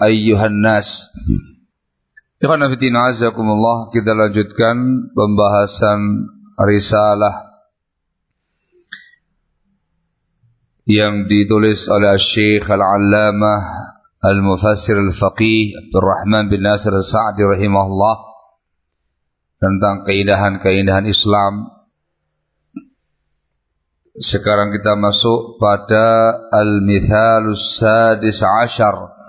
Ayyuhan nas. Ikhwan fillah azakumullah kita lanjutkan pembahasan risalah yang ditulis oleh Syekh Al-Allamah Al-Mufassir Al-Faqih Abdul Rahman bin Nasir Al-Sa'di rahimahullah tentang keindahan-keindahan Islam. Sekarang kita masuk pada Al-Mithalus Sadis Ashar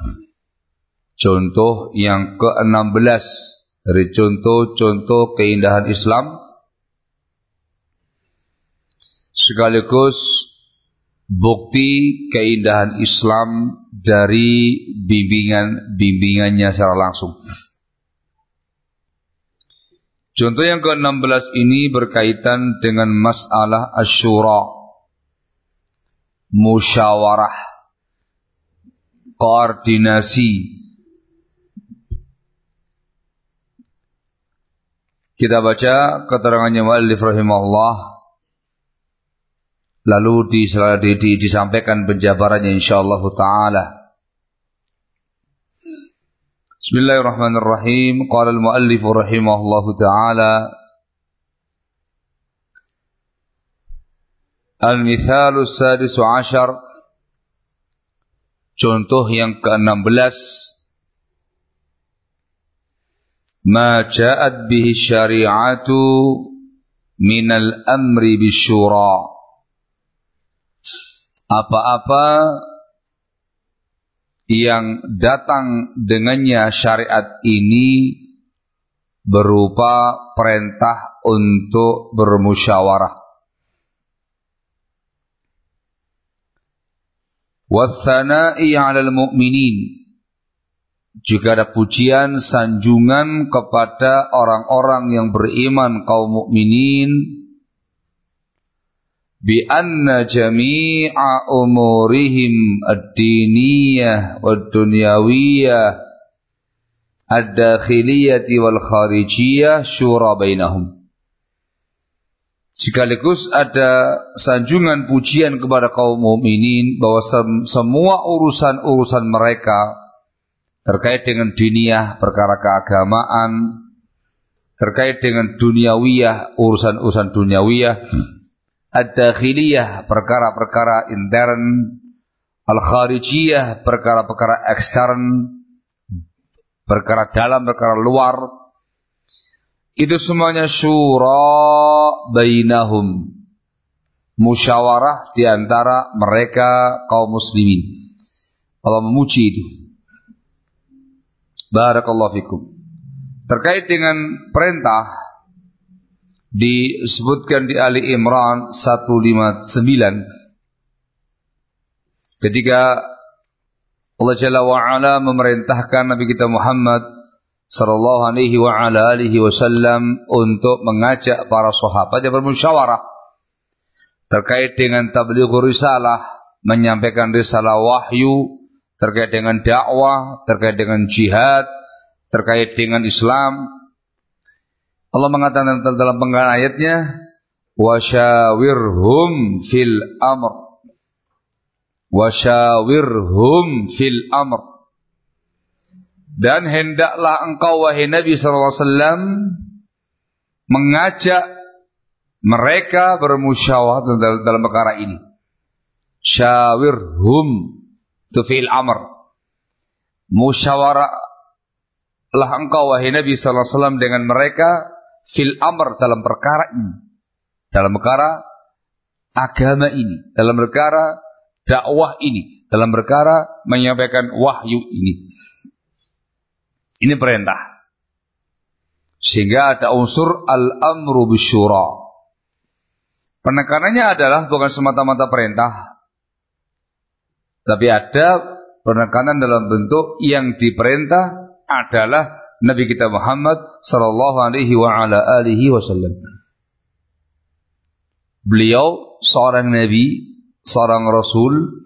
Contoh yang ke-16 dari contoh-contoh keindahan Islam. Sekaligus bukti keindahan Islam dari bimbingan-bimbingannya secara langsung. Contoh yang ke-16 ini berkaitan dengan masalah asyura, musyawarah, koordinasi, Kita baca keterangannya Mu'allif rahimahullah lalu di, di, di, disampaikan penjabarannya insyaallah taala. Bismillahirrahmanirrahim. Qala al-muallif rahimahullah taala Al-mithalu sadisu ashar Contoh yang ke-16 ma ja'at bihi syari'atu minal amri bisyura. Apa-apa yang datang dengannya syariat ini berupa perintah untuk bermusyawarah. Wathana'i 'alal mu'minin jika ada pujian, sanjungan kepada orang-orang yang beriman kaum mukminin bi anna jami'a umurihim ad-diniyah wad-dunyawiyah ad-dakhiliyati wal kharijiyah syura bainahum. Sekaligus ada sanjungan pujian kepada kaum mukminin bahwa semua urusan-urusan mereka terkait dengan dunia, perkara keagamaan, terkait dengan duniawiyah, urusan-urusan duniawiyah, ad-dakhiliyah, perkara-perkara intern, al-kharijiyah, perkara-perkara ekstern, perkara dalam, perkara luar. Itu semuanya syura bainahum. Musyawarah di antara mereka kaum muslimin. Allah memuji itu. Barakallahu fikum. Terkait dengan perintah disebutkan di Ali Imran 159 ketika Allah Jalla wa ala memerintahkan Nabi kita Muhammad sallallahu alaihi wa ala alihi wasallam untuk mengajak para sahabat yang bermusyawarah terkait dengan tablighur risalah, menyampaikan risalah wahyu, terkait dengan dakwah, terkait dengan jihad, terkait dengan Islam. Allah mengatakan dalam penggalan ayatnya, "Wasyawirhum fil amr." Wasyawirhum fil amr. Dan hendaklah engkau wahai Nabi SAW mengajak mereka bermusyawarah dalam, dalam perkara ini. Syawirhum tu fil amr. Musyawarah lah engkau wahai Nabi SAW dengan mereka fil amr dalam perkara ini. Dalam perkara agama ini. Dalam perkara dakwah ini, dalam perkara menyampaikan wahyu ini. Ini perintah. Sehingga ada unsur al-amru bisyura. Penekanannya adalah bukan semata-mata perintah. Tapi ada penekanan dalam bentuk yang diperintah adalah Nabi kita Muhammad sallallahu alaihi wa ala alihi wasallam. Beliau seorang nabi seorang Rasul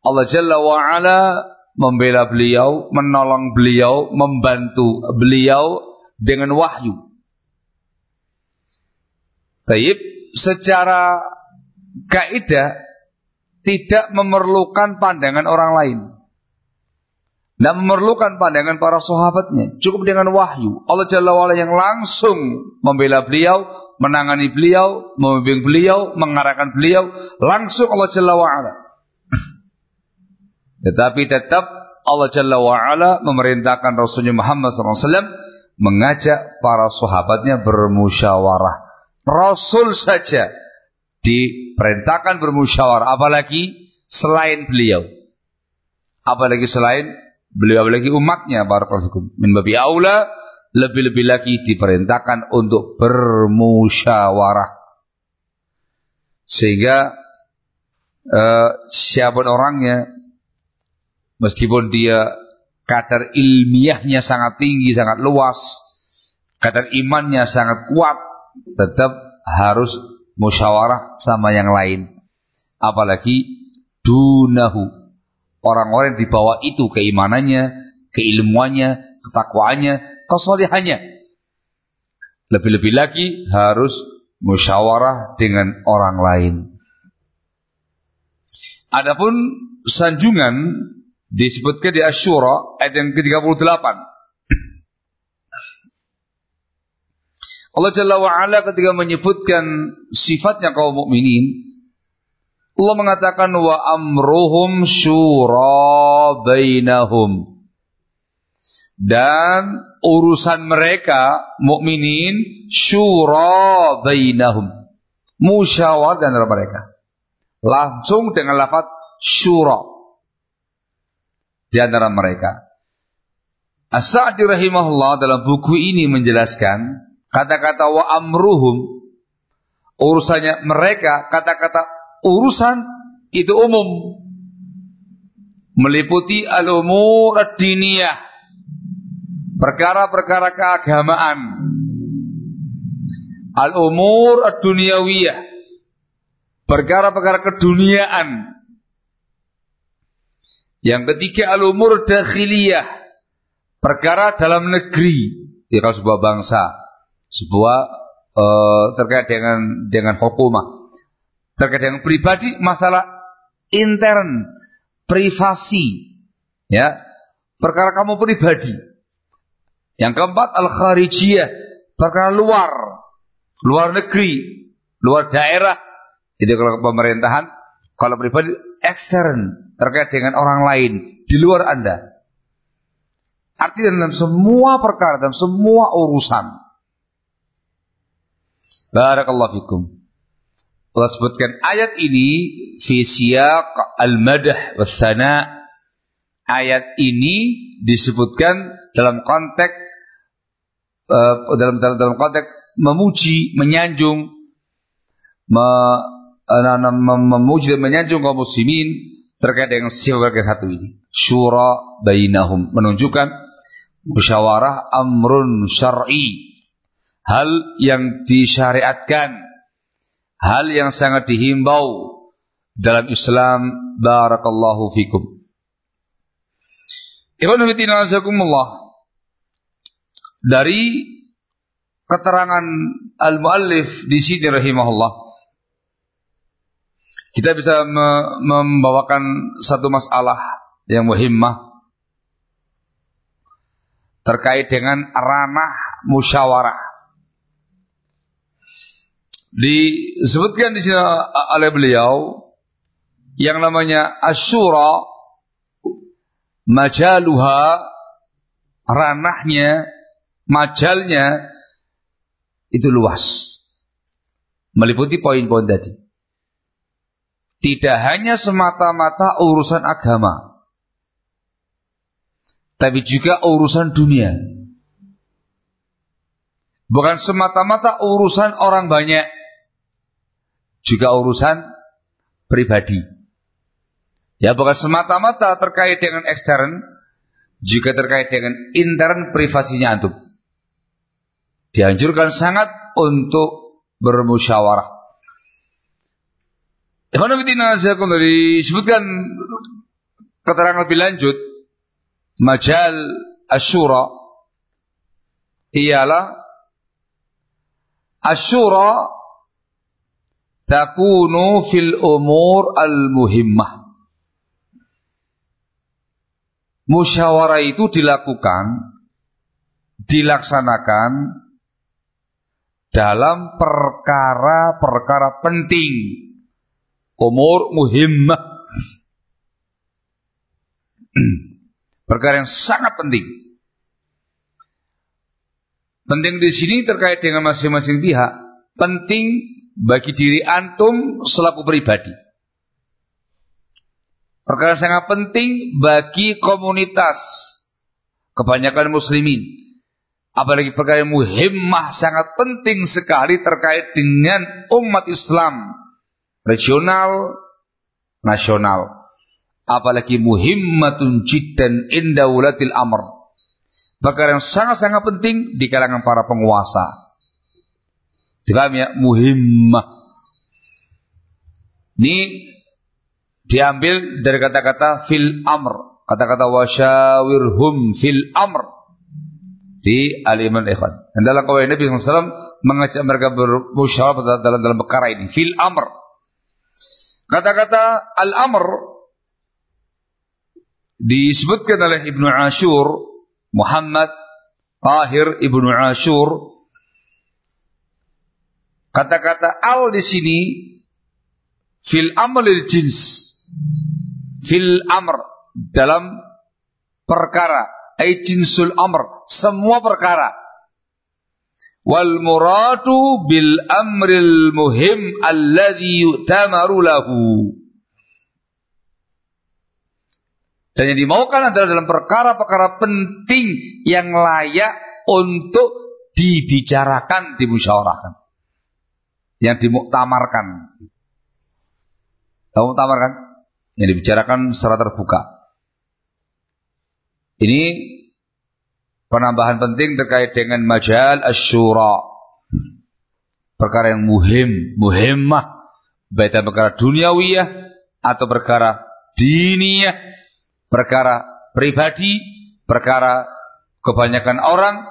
Allah Jalla wa'ala membela beliau, menolong beliau, membantu beliau dengan wahyu. Taib secara kaidah tidak memerlukan pandangan orang lain. Tidak memerlukan pandangan para sahabatnya. Cukup dengan wahyu. Allah Jalla wa'ala yang langsung membela beliau, menangani beliau, membimbing beliau, mengarahkan beliau, langsung Allah Jalla wa'ala. Tetapi tetap Allah Jalla wa'ala memerintahkan Rasulnya Muhammad SAW mengajak para sahabatnya bermusyawarah. Rasul saja diperintahkan bermusyawarah, apalagi selain beliau. Apalagi selain beliau, apalagi umatnya para hukum. Min babi aula lebih-lebih lagi diperintahkan untuk bermusyawarah. Sehingga uh, siapa pun orangnya, meskipun dia kadar ilmiahnya sangat tinggi, sangat luas, kadar imannya sangat kuat, tetap harus musyawarah sama yang lain. Apalagi dunahu. Orang-orang di bawah itu keimanannya, keilmuannya, ketakwaannya, kesolihannya. Lebih-lebih lagi harus musyawarah dengan orang lain. Adapun sanjungan disebutkan di Asyura ayat yang ke-38. Allah Jalla wa'ala ketika menyebutkan sifatnya kaum mukminin, Allah mengatakan wa amruhum syura bainahum. Dan urusan mereka mukminin syura bainahum. Musyawar dan antara mereka. Langsung dengan lafaz syura. Di antara mereka. As-Sa'di rahimahullah dalam buku ini menjelaskan kata-kata wa amruhum urusannya mereka kata-kata urusan itu umum. Meliputi al-umur ad-diniyah perkara-perkara keagamaan. Al-umur ad-dunyawiyah perkara-perkara keduniaan. Yang ketiga al-umur dakhiliyah perkara dalam negeri. Kalau sebuah bangsa sebuah uh, terkait dengan dengan hukumah. Terkait dengan pribadi masalah intern privasi. Ya. Perkara kamu pribadi. Yang keempat al-kharijiyah, perkara luar, luar negeri, luar daerah. Itu kalau pemerintahan, kalau pribadi ekstern terkait dengan orang lain. Di luar Anda. Artinya dalam semua perkara, dalam semua urusan. Barakallahu fikum. Allah sebutkan ayat ini fi siyaq al-madah was-sana. Ayat ini disebutkan dalam konteks uh, dalam, dalam dalam konteks memuji, menyanjung, me, uh, memuji dan menyanjung kaum muslimin terkait dengan sifat satu ini. Syura bainahum menunjukkan musyawarah amrun syar'i. Hal yang disyariatkan, hal yang sangat dihimbau dalam Islam barakallahu fikum. Ibnu. Dari keterangan al-muallif di sini rahimahullah kita bisa membawakan satu masalah yang muhimmah terkait dengan ranah musyawarah. Disebutkan di sini oleh beliau yang namanya asyura majaluha ranahnya majalnya itu luas. Meliputi poin-poin tadi. Tidak hanya semata-mata urusan agama tapi juga urusan dunia. Bukan semata-mata urusan orang banyak, juga urusan pribadi. Ya, bukan semata-mata terkait dengan ekstern, juga terkait dengan intern privasinya antum. Dianjurkan sangat untuk bermusyawarah. Disebutkan keterangan lebih lanjut majal asyura ialah asyura takunu fil umur al-muhimmah. Musyawarah itu dilakukan, dilaksanakan dalam perkara-perkara penting. Umur muhimmah. Perkara yang sangat penting. Penting di sini terkait dengan masing-masing pihak. Penting bagi diri antum selaku pribadi. Perkara sangat penting bagi komunitas kebanyakan muslimin. Apalagi perkara yang muhimmah sangat penting sekali terkait dengan umat Islam regional, nasional apalagi muhimmatun jiddan inda wulatil amr. Perkara yang sangat-sangat penting di kalangan para penguasa. Dipaham ya? Muhimmah. Ini diambil dari kata-kata fil amr. Kata-kata wasyawirhum fil amr. Di aliman ikhwan. Dan dalam kawai Nabi SAW mengajak mereka bermusyawarah dalam, dalam perkara ini. Fil amr. Kata-kata al-amr disebutkan oleh Ibnu Ashur Muhammad Tahir Ibnu Ashur kata-kata al di sini fil amril jins. Fil amr dalam perkara. Ay jinsul amr semua perkara. Wal muradu bil amril muhim alladhi yu'tamaru lahu. Dan yang dimaukan adalah dalam perkara-perkara penting yang layak untuk dibicarakan, dimusyawarahkan. Yang dimuktamarkan. Tahu muktamarkan? Yang dibicarakan secara terbuka. Ini penambahan penting terkait dengan majal asyura. Perkara yang muhim, muhimmah. Baik perkara duniawiyah atau perkara diniyah perkara pribadi, perkara kebanyakan orang,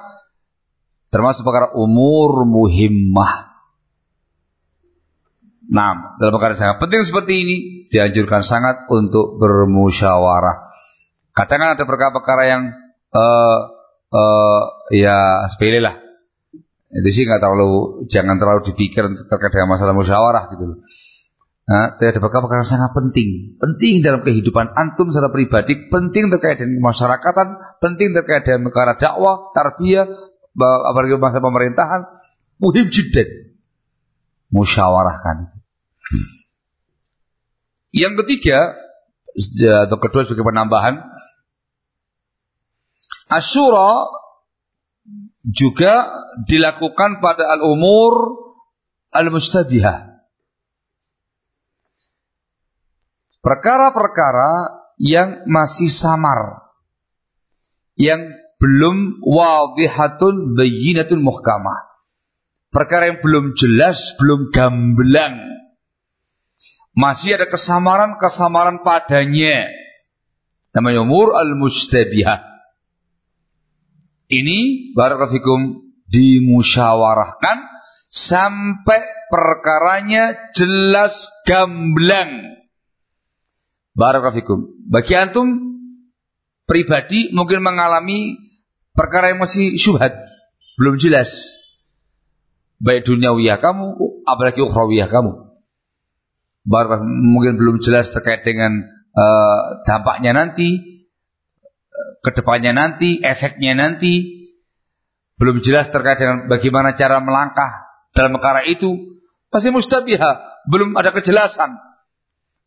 termasuk perkara umur muhimmah. Nah, dalam perkara sangat penting seperti ini, dianjurkan sangat untuk bermusyawarah. Katakan ada perkara-perkara yang uh, uh, ya sepele lah. Itu sih nggak terlalu jangan terlalu dipikir terkait dengan masalah musyawarah gitu loh. Nah, ada perkara-perkara sangat penting. Penting dalam kehidupan antum secara pribadi, penting terkait dengan masyarakatan, penting terkait dengan perkara dakwah, tarbiyah, apalagi masa pemerintahan, muhim jiddan. Musyawarahkan. Yang ketiga, atau kedua sebagai penambahan, Asyura juga dilakukan pada al-umur al-mustabihah. Perkara-perkara yang masih samar. Yang belum wadihatun bayinatun muhkamah. Perkara yang belum jelas, belum gamblang. Masih ada kesamaran-kesamaran padanya. Namanya umur al-mustabihah. Ini barakatikum dimusyawarahkan sampai perkaranya jelas gamblang. Barakallahu Bagi antum pribadi mungkin mengalami perkara yang masih syubhat, belum jelas. Baik duniawiyah kamu, apalagi ukhrawiyah kamu. Barakallahu mungkin belum jelas terkait dengan uh, dampaknya nanti, ke depannya nanti, efeknya nanti. Belum jelas terkait dengan bagaimana cara melangkah dalam perkara itu. Masih mustabiha, belum ada kejelasan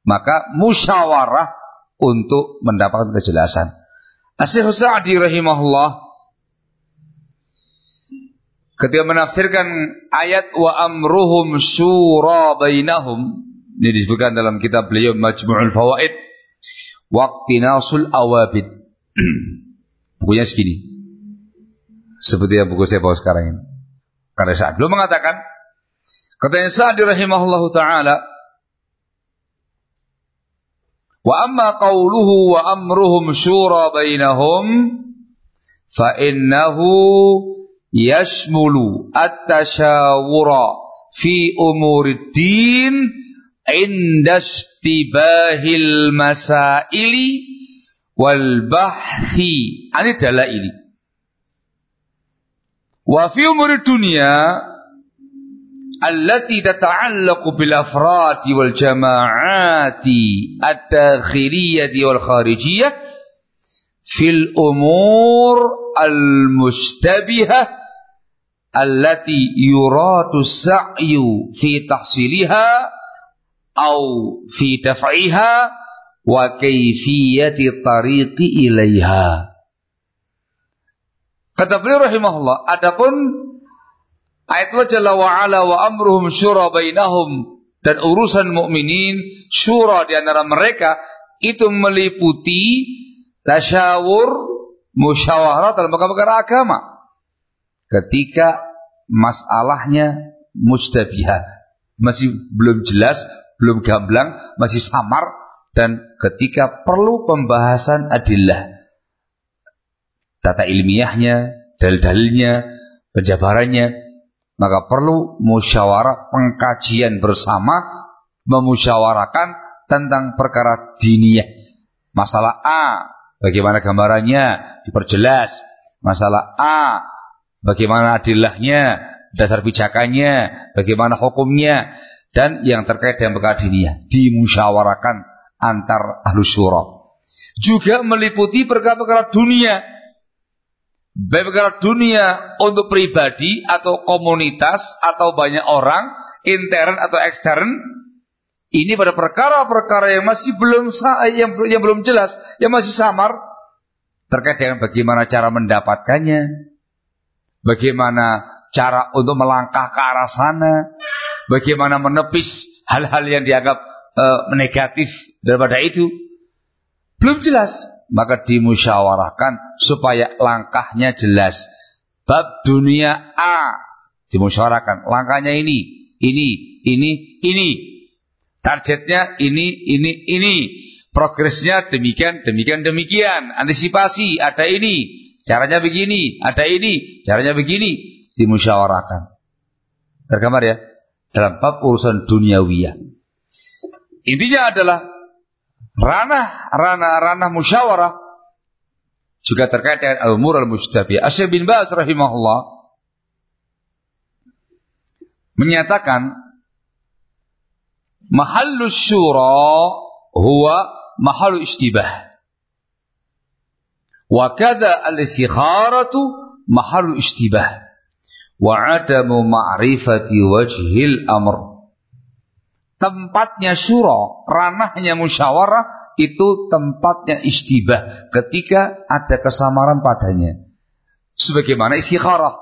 maka musyawarah untuk mendapatkan kejelasan. Asyik Sa'di rahimahullah ketika menafsirkan ayat wa amruhum syura bainahum ini disebutkan dalam kitab beliau Majmu'ul Fawaid Waqtinasul Awabid. Bukunya segini. Seperti yang buku saya bawa sekarang ini. Karena saat belum mengatakan katanya Sa'di rahimahullah ta'ala Wa amma qawluhu wa amruhum syura bainahum fa innahu يشمل التشاور في أمور الدين عند اشتباه المسائل والبحث عن الدلائل. وفي أمور الدنيا التي تتعلق بالأفراد والجماعات الداخلية والخارجية في الأمور المشتبهة allati yuratu sa'yu fi tahsiliha au fi daf'iha wa kayfiyati tariqi ilaiha. Kata beliau rahimahullah adapun ayat wa jalla wa ala wa amruhum syura bainahum dan urusan mukminin syura di antara mereka itu meliputi tasyawur musyawarah dalam perkara agama. Ketika masalahnya mustabihat, masih belum jelas, belum gamblang, masih samar. Dan ketika perlu pembahasan adillah. Tata ilmiahnya, dalil-dalilnya, penjabarannya. Maka perlu musyawarah pengkajian bersama. Memusyawarakan tentang perkara diniyah. Masalah A, bagaimana gambarannya? Diperjelas. Masalah A, bagaimana adilahnya, dasar pijakannya, bagaimana hukumnya dan yang terkait dengan perkara diniyah dimusyawarakan antar ahlu syura. Juga meliputi perkara-perkara dunia. Baik perkara dunia untuk pribadi atau komunitas atau banyak orang, intern atau ekstern, ini pada perkara-perkara yang masih belum yang, yang belum jelas, yang masih samar terkait dengan bagaimana cara mendapatkannya, bagaimana cara untuk melangkah ke arah sana, bagaimana menepis hal-hal yang dianggap uh, negatif daripada itu, belum jelas maka dimusyawarahkan supaya langkahnya jelas. Bab dunia A dimusyawarahkan. Langkahnya ini, ini, ini, ini. Targetnya ini, ini, ini. Progresnya demikian, demikian, demikian. Antisipasi ada ini. Caranya begini, ada ini, caranya begini. Dimusyawarahkan. Tergambar ya? Dalam bab urusan duniawiyah. Intinya adalah ranah ranah ranah musyawarah juga terkait dengan al-umur al-mustabih. Asyik bin Baz rahimahullah menyatakan mahallu syura huwa mahallu istibah. Al-istikharatu mahallu istibah. Wa adamu ma'rifati wajhil amr. Tempatnya syura, ranahnya musyawarah itu tempatnya istibah ketika ada kesamaran padanya. Sebagaimana istikharah.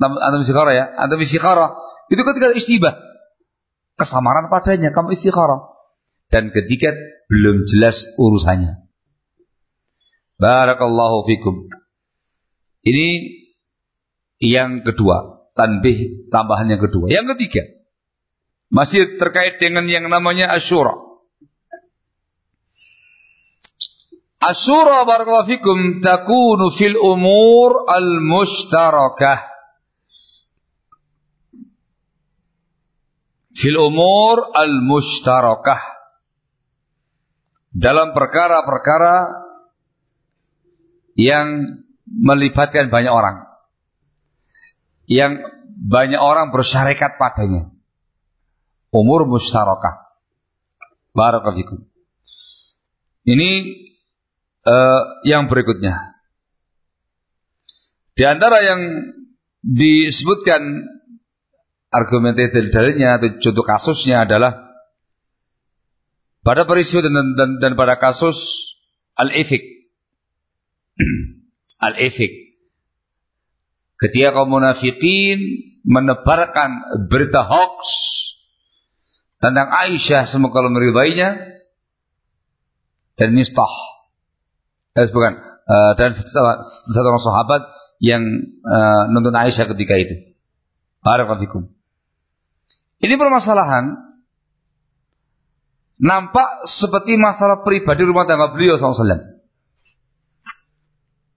Antum istikharah ya, antum istikharah. Itu ketika istibah. Kesamaran padanya, kamu istikharah. Dan ketika belum jelas urusannya. Barakallahu fikum. Ini yang kedua. Tanbih tambahan yang kedua. Yang ketiga. Masih terkait dengan yang namanya asyura. Asyura barakallahu fikum takunu fil umur al-mushtarakah. Fil umur al-mushtarakah. Dalam perkara-perkara yang melibatkan banyak orang. Yang banyak orang bersyarikat padanya. Umur mustarakah. Barakallahu fikum. Ini uh, yang berikutnya. Di antara yang disebutkan argumentasi dalilnya atau contoh kasusnya adalah pada peristiwa dan, dan, dan pada kasus al-ifik. al-ifik. Ketika kaum munafikin menebarkan berita hoax tentang Aisyah semoga Allah meridainya dan Mistah eh, bukan uh, dan satu orang sahabat yang uh, nonton Aisyah ketika itu. Barakallahu Ini permasalahan nampak seperti masalah pribadi rumah tangga beliau SAW.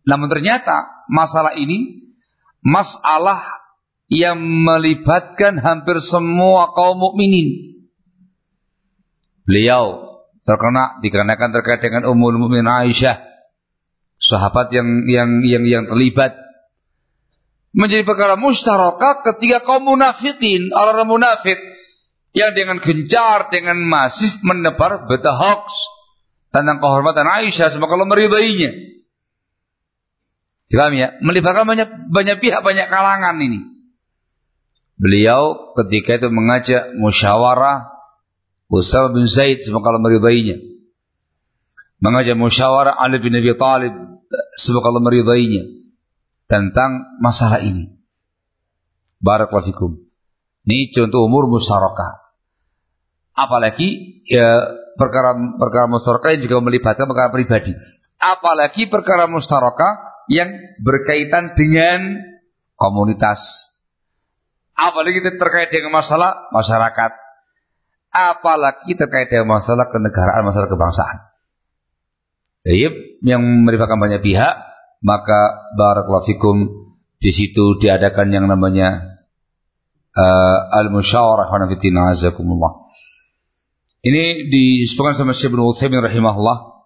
Namun ternyata masalah ini masalah yang melibatkan hampir semua kaum mukminin. Beliau terkena dikarenakan terkait dengan umul mukminin Aisyah sahabat yang yang yang yang terlibat menjadi perkara mustaraka ketika kaum munafikin orang munafik yang dengan gencar dengan masif menebar berita hoax tentang kehormatan Aisyah semoga Allah meridainya. Paham ya? Melibatkan banyak banyak pihak, banyak kalangan ini. Beliau ketika itu mengajak musyawarah Usama bin Zaid semoga Allah meridainya mengajak musyawarah Ali bin Abi Talib semoga Allah meridainya tentang masalah ini. Barakallahu fikum. Ini contoh umur musyarakah. Apalagi ya perkara perkara musyarakah juga melibatkan perkara pribadi. Apalagi perkara musyarakah yang berkaitan dengan komunitas. Apalagi terkait dengan masalah masyarakat. Apalagi terkait dengan masalah kenegaraan, masalah kebangsaan. Jadi yang melibatkan banyak pihak, maka barakallahu di situ diadakan yang namanya uh, al-musyawarah wa nafitina azakumullah. Ini disebutkan sama Syekh Ibnu Utsaimin rahimahullah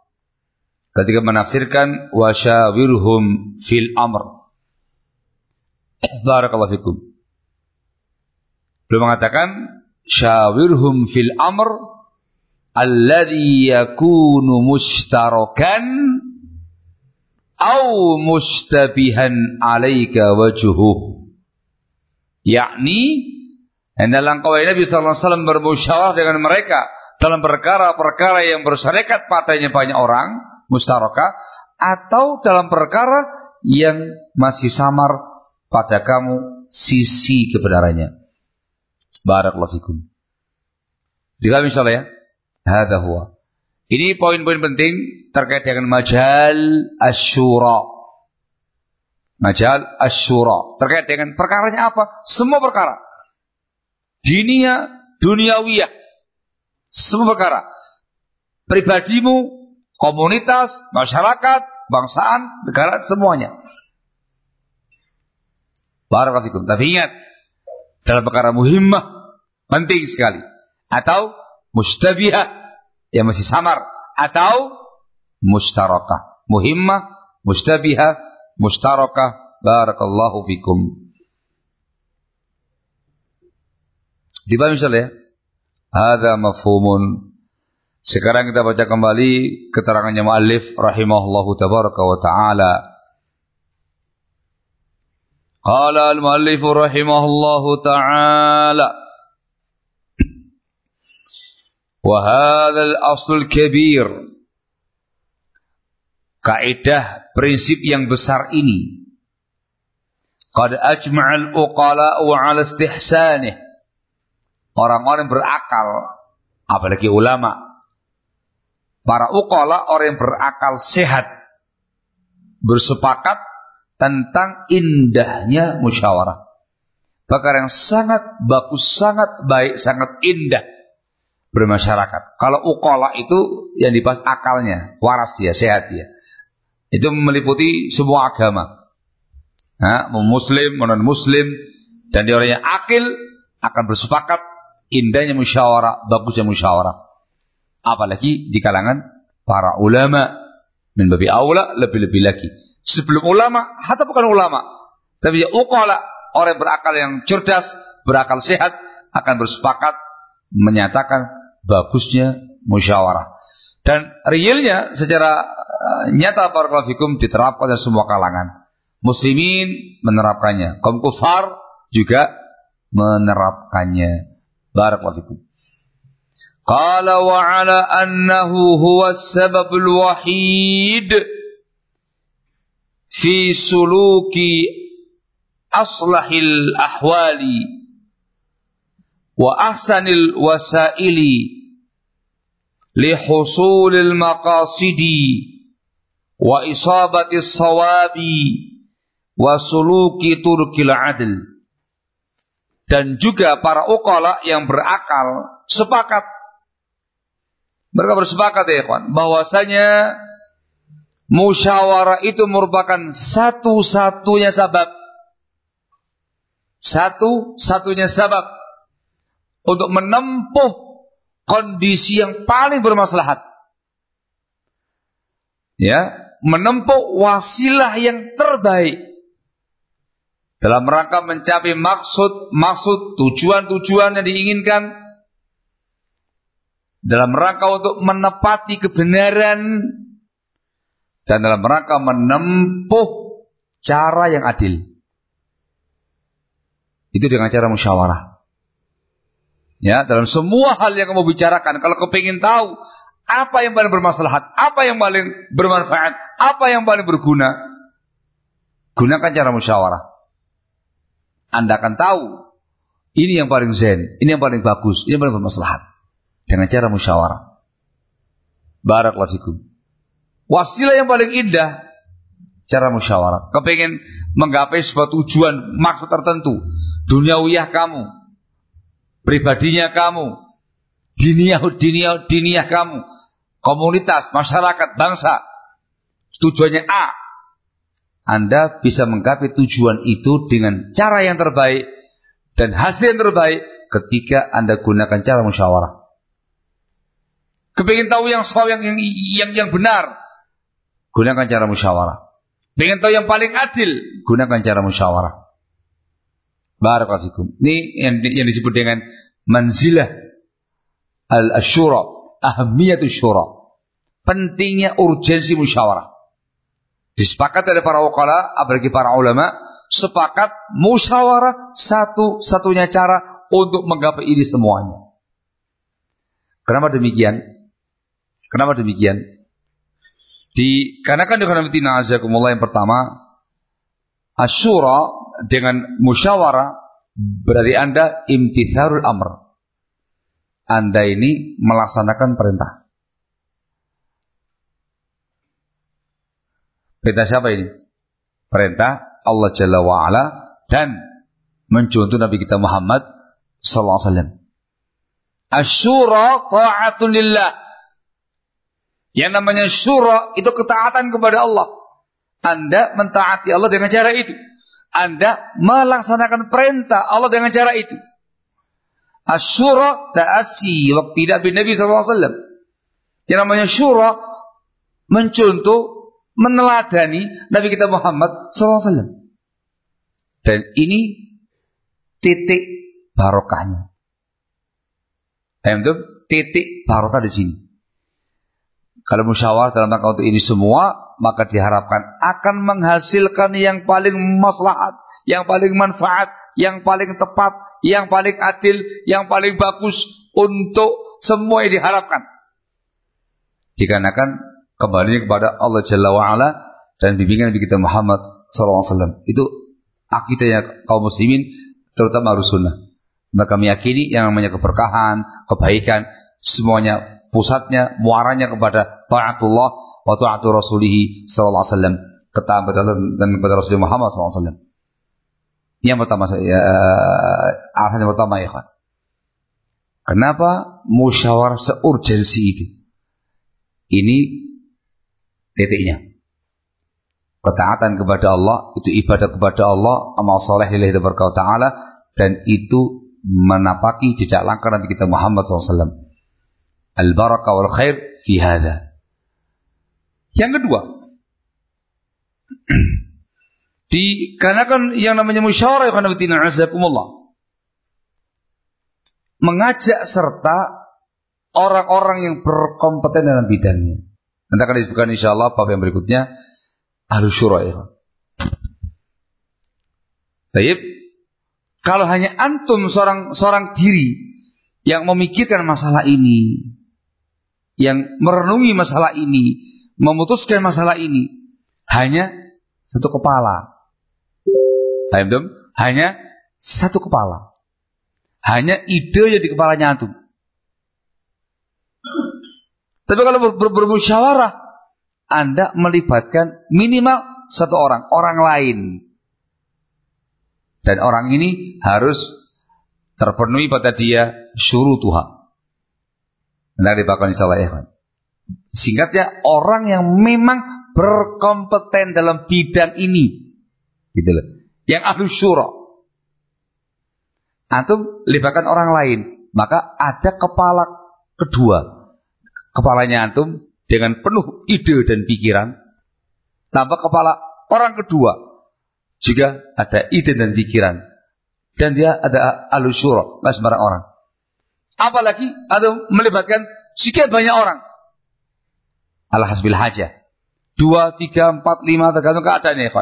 ketika menafsirkan wasyawirhum fil amr. Barakallahu fikum. Beliau mengatakan syawirhum fil amr alladhi yakunu mustarakan au mustabihan alaika wajhuh yakni hendaklah engkau Nabi sallallahu alaihi wasallam bermusyawarah dengan mereka dalam perkara-perkara yang bersyarekat padanya banyak orang mustaraka atau dalam perkara yang masih samar pada kamu sisi kebenarannya barakallahu fikum Dikami insyaallah ya Hada huwa. Ini poin-poin penting terkait dengan majal asyura. Majal asyura. Terkait dengan perkaranya apa? Semua perkara. Dinia, duniawiyah. Semua perkara. Pribadimu, komunitas, masyarakat, bangsaan, negara, semuanya. Barakatikum. Tapi ingat, dalam perkara muhimmah, penting sekali. Atau mustabihah yang masih samar atau mustarakah, muhimmah mustabiha, mustarakah. Barakallahu fikum. Dipahami misalnya ya? Ada mafhumun. Sekarang kita baca kembali keterangannya muallif rahimahullahu tabaraka wa taala. Qala al-muallif rahimahullahu taala. Hadzal aslul kabir Kaidah prinsip yang besar ini. Qad ajma'al uqala wa 'ala istihsanih Orang-orang berakal apalagi ulama Para ukola orang yang berakal sehat bersepakat tentang indahnya musyawarah. Perkara yang sangat bagus, sangat baik, sangat indah bermasyarakat. Kalau ukola itu yang dibahas akalnya, waras dia, sehat dia. Itu meliputi semua agama. Nah, muslim, non muslim, dan dia orang yang akil akan bersepakat indahnya musyawarah, bagusnya musyawarah apalagi di kalangan para ulama. Min babi aula lebih-lebih lagi. Sebelum ulama hatta bukan ulama. Tapi ya uqala orang berakal yang cerdas berakal sehat akan bersepakat menyatakan bagusnya musyawarah. Dan realnya secara uh, nyata para fikum diterapkan oleh semua kalangan. Muslimin menerapkannya. Kaum kufar juga menerapkannya. Barakallahu قال وعلى أنه هو السبب الوحيد في سلوك أصلح الأحوال وأحسن الوسائل لحصول المقاصد وإصابة الصواب وسلوك طرق العدل dan juga para ukala yang berakal sepakat mereka bersepakat ya kawan, bahwasanya musyawarah itu merupakan satu-satunya sebab. Satu-satunya sebab untuk menempuh kondisi yang paling bermaslahat. Ya, menempuh wasilah yang terbaik dalam rangka mencapai maksud-maksud tujuan-tujuan yang diinginkan dalam rangka untuk menepati kebenaran dan dalam rangka menempuh cara yang adil. Itu dengan cara musyawarah. Ya, dalam semua hal yang kamu bicarakan, kalau kepingin tahu apa yang paling bermaslahat, apa yang paling bermanfaat, apa yang paling berguna, gunakan cara musyawarah. Anda akan tahu ini yang paling zen, ini yang paling bagus, ini yang paling bermaslahat dengan cara musyawarah. Barakallahu fikum. Wasilah yang paling indah cara musyawarah. Kepengen menggapai sebuah tujuan maksud tertentu, duniawiyah kamu, pribadinya kamu, diniyah diniyah diniyah kamu, komunitas, masyarakat, bangsa. Tujuannya A. Anda bisa menggapai tujuan itu dengan cara yang terbaik dan hasil yang terbaik ketika Anda gunakan cara musyawarah. Kepingin tahu yang sawah yang, yang yang benar, gunakan cara musyawarah. Pengen tahu yang paling adil, gunakan cara musyawarah. Barakallahu Ini yang, yang disebut dengan manzilah al-asyura, ahmiyatu syura. Pentingnya urgensi musyawarah. Disepakat oleh para wakala, apalagi para ulama, sepakat musyawarah satu-satunya cara untuk menggapai ini semuanya. Kenapa demikian? Kenapa demikian? Dikarenakan dengan azakumullah yang pertama, asyura dengan musyawarah berarti Anda imtitharul amr. Anda ini melaksanakan perintah. Perintah siapa ini? Perintah Allah Jalla wa'ala dan mencontoh Nabi kita Muhammad sallallahu alaihi wasallam. Asyura ta'atun lillah. Yang namanya syura itu ketaatan kepada Allah. Anda mentaati Allah dengan cara itu. Anda melaksanakan perintah Allah dengan cara itu. Asyura ta'asi waktu tidak bin Nabi SAW. Yang namanya syura mencontoh meneladani Nabi kita Muhammad SAW. Dan ini titik barokahnya. Paham itu? Titik barokah di sini. Kalau musyawarah dalam rangka untuk ini semua, maka diharapkan akan menghasilkan yang paling maslahat, yang paling manfaat, yang paling tepat, yang paling adil, yang paling bagus untuk semua yang diharapkan. Dikarenakan kembali kepada Allah Jalla wa'ala dan bimbingan Nabi kita Muhammad SAW. Itu akidahnya kaum muslimin, terutama harus sunnah. Mereka meyakini yang namanya keberkahan, kebaikan, semuanya pusatnya, muaranya kepada ta'atullah wa ta'atu rasulihi sallallahu alaihi wasallam. Ketaatan dan kepada Rasulullah Muhammad sallallahu alaihi wasallam. Yang pertama ya, yang pertama ya kan. Kenapa musyawarah seurgensi itu? Ini titiknya. Ketaatan kepada Allah itu ibadah kepada Allah, amal soleh lillahi taala dan itu menapaki jejak langkah Nabi kita Muhammad SAW. Al-barakah wal khair fi hadha. Yang kedua, Dikarenakan yang namanya musyawarah yang azakumullah. Mengajak serta orang-orang yang berkompeten dalam bidangnya. Nanti akan disebutkan insya Allah bab yang berikutnya. Ahlus syura ya. Baik. Kalau hanya antum seorang seorang diri yang memikirkan masalah ini, yang merenungi masalah ini, memutuskan masalah ini, hanya satu kepala, Paham Hanya satu kepala. Hanya ide yang di kepalanya antum. Tapi kalau ber ber bermusyawarah, Anda melibatkan minimal satu orang, orang lain. Dan orang ini harus terpenuhi pada dia suruh Tuhan. Nanti bakal insya Allah ya Singkatnya, orang yang memang berkompeten dalam bidang ini. Gitu loh yang ahlu syura. Antum libatkan orang lain, maka ada kepala kedua. Kepalanya antum dengan penuh ide dan pikiran. Tambah kepala orang kedua. Juga ada ide dan pikiran. Dan dia ada ahlu syura, sembarang orang. Apalagi atau melibatkan sekian banyak orang. Alhasbil hajah. Dua, tiga, empat, lima, tergantung keadaannya ya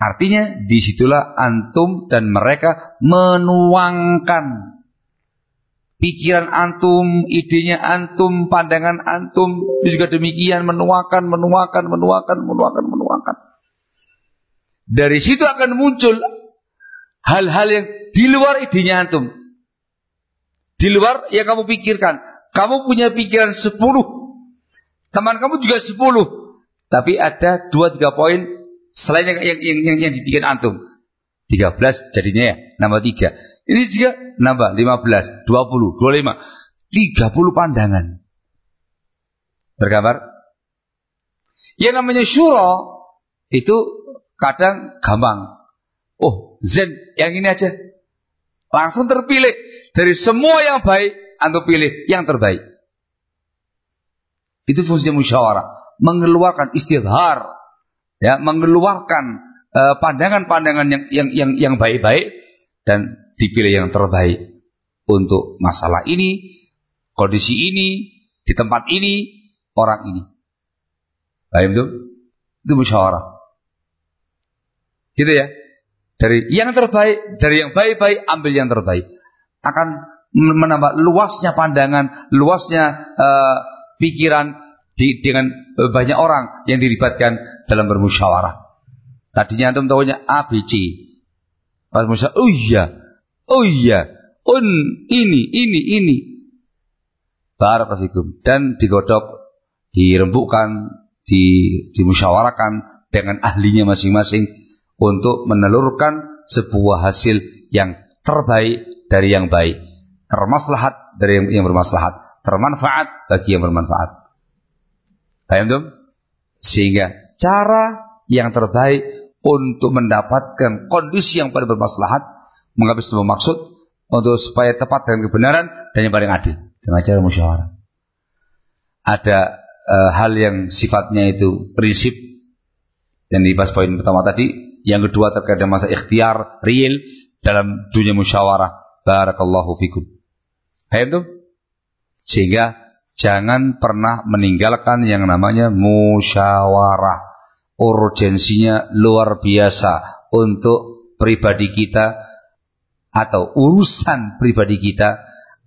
Artinya di situlah antum dan mereka menuangkan pikiran antum, idenya antum, pandangan antum, juga demikian menuangkan, menuangkan, menuangkan, menuangkan, menuangkan. Dari situ akan muncul hal-hal yang di luar idenya antum. Di luar yang kamu pikirkan. Kamu punya pikiran sepuluh. Teman kamu juga sepuluh. Tapi ada dua tiga poin Selain yang yang yang, yang, yang dibikin antum. 13 jadinya ya, nambah 3. Ini juga nambah 15, 20, 25, 30 pandangan. Tergambar? Yang namanya syuro itu kadang gampang. Oh, zen yang ini aja. Langsung terpilih dari semua yang baik antum pilih yang terbaik. Itu fungsinya musyawarah, mengeluarkan istihar ya mengeluarkan eh, pandangan-pandangan uh, yang yang yang yang baik-baik dan dipilih yang terbaik untuk masalah ini, kondisi ini, di tempat ini, orang ini. Baik itu? Itu musyawarah. Gitu ya. Dari yang terbaik, dari yang baik-baik ambil yang terbaik. Akan menambah luasnya pandangan, luasnya uh, pikiran di, dengan banyak orang yang dilibatkan dalam bermusyawarah. Tadinya antum tahunya A, B, C. Pas oh iya, oh iya, un, ini, ini, ini. Barakallahu Dan digodok, dirembukkan, di, dimusyawarakan dengan ahlinya masing-masing untuk menelurkan sebuah hasil yang terbaik dari yang baik, termaslahat dari yang, yang bermaslahat, termanfaat bagi yang bermanfaat. Paham tuh? Sehingga cara yang terbaik untuk mendapatkan kondisi yang paling bermaslahat, mengambil sebuah maksud untuk supaya tepat dengan kebenaran dan yang paling adil dengan cara musyawarah. Ada uh, hal yang sifatnya itu prinsip yang dibahas poin pertama tadi. Yang kedua terkait dengan masa ikhtiar real dalam dunia musyawarah. Barakallahu fikum. Paham tuh? Sehingga jangan pernah meninggalkan yang namanya musyawarah. Urgensinya luar biasa untuk pribadi kita atau urusan pribadi kita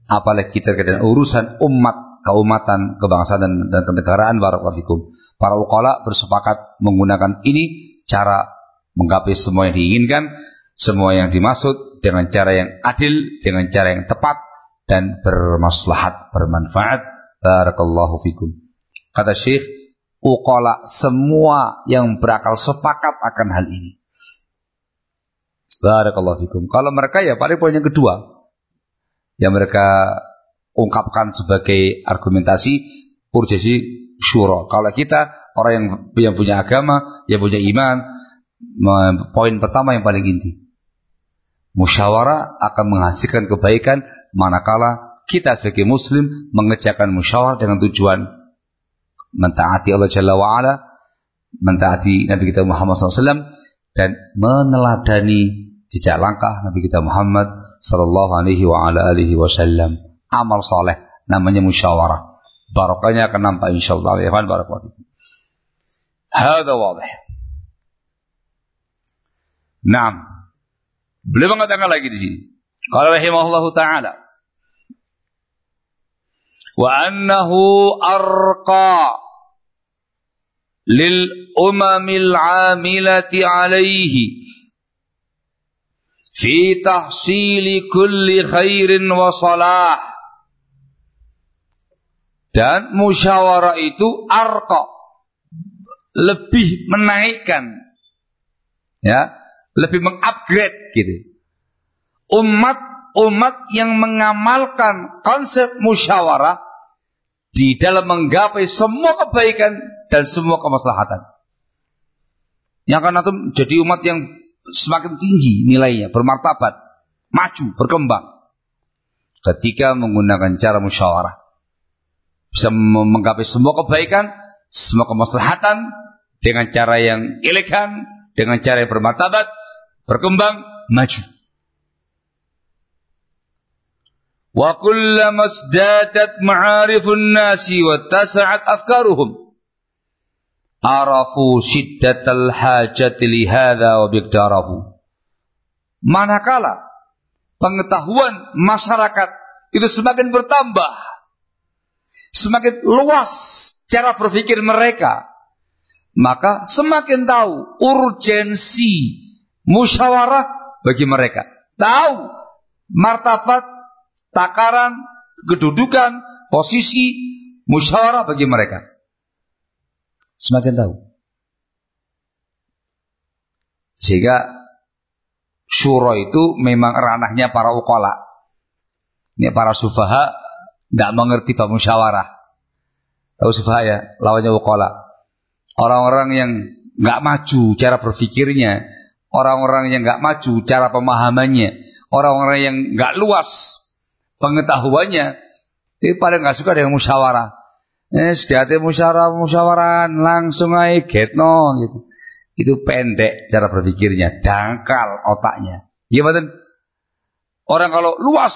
apalagi kita dengan urusan umat keumatan, kebangsaan dan, dan kenegaraan barakallahu Para ukala bersepakat menggunakan ini cara menggapai semua yang diinginkan, semua yang dimaksud dengan cara yang adil, dengan cara yang tepat dan bermaslahat, bermanfaat. Barakallahu fikum. Kata Syekh, ukala semua yang berakal sepakat akan hal ini. Barakallahu fikum. Kalau mereka ya paling poin yang kedua yang mereka ungkapkan sebagai argumentasi urgensi syuro. Kalau kita orang yang, yang punya agama, yang punya iman, poin pertama yang paling inti. Musyawarah akan menghasilkan kebaikan manakala kita sebagai muslim mengerjakan musyawarah dengan tujuan mentaati Allah Jalla wa'ala, mentaati Nabi kita Muhammad SAW, dan meneladani jejak langkah Nabi kita Muhammad sallallahu alaihi wa ala alihi wasallam amal soleh namanya musyawarah. Barokahnya akan nampak insyaallah ya kan barakallahu. Hada wadih. Naam. Beliau mengatakan lagi di sini. Qala rahimahullahu taala. Wa annahu arqa lil umamil amilati alaihi fi tahsili kulli khairin wa salah. Dan musyawarah itu arqa. Lebih menaikkan. Ya, lebih mengupgrade gitu. Umat-umat yang mengamalkan konsep musyawarah di dalam menggapai semua kebaikan dan semua kemaslahatan. Yang akan itu jadi umat yang semakin tinggi nilainya, bermartabat, maju, berkembang. Ketika menggunakan cara musyawarah bisa menggapai semua kebaikan, semua kemaslahatan dengan cara yang elegan, dengan cara yang bermartabat, berkembang, maju. Wa kullama izdadat ma'arifun nasi wa tasa'at afkaruhum arafu shiddatal hajati li hadha wa biqdarahu. Manakala pengetahuan masyarakat itu semakin bertambah, semakin luas cara berpikir mereka, maka semakin tahu urgensi musyawarah bagi mereka. Tahu martabat, takaran, kedudukan, posisi musyawarah bagi mereka. Semakin tahu. Sehingga syuro itu memang ranahnya para ukola. Ini para sufaha tidak mengerti bab musyawarah. Tahu ya, lawannya ukola. Orang-orang yang nggak maju cara berpikirnya, orang-orang yang nggak maju cara pemahamannya, orang-orang yang nggak luas pengetahuannya, itu paling nggak suka dengan musyawarah. Eh, sediate musyawarah musyawaran langsung aja getno gitu. Itu pendek cara berpikirnya, dangkal otaknya. Gimana? Orang kalau luas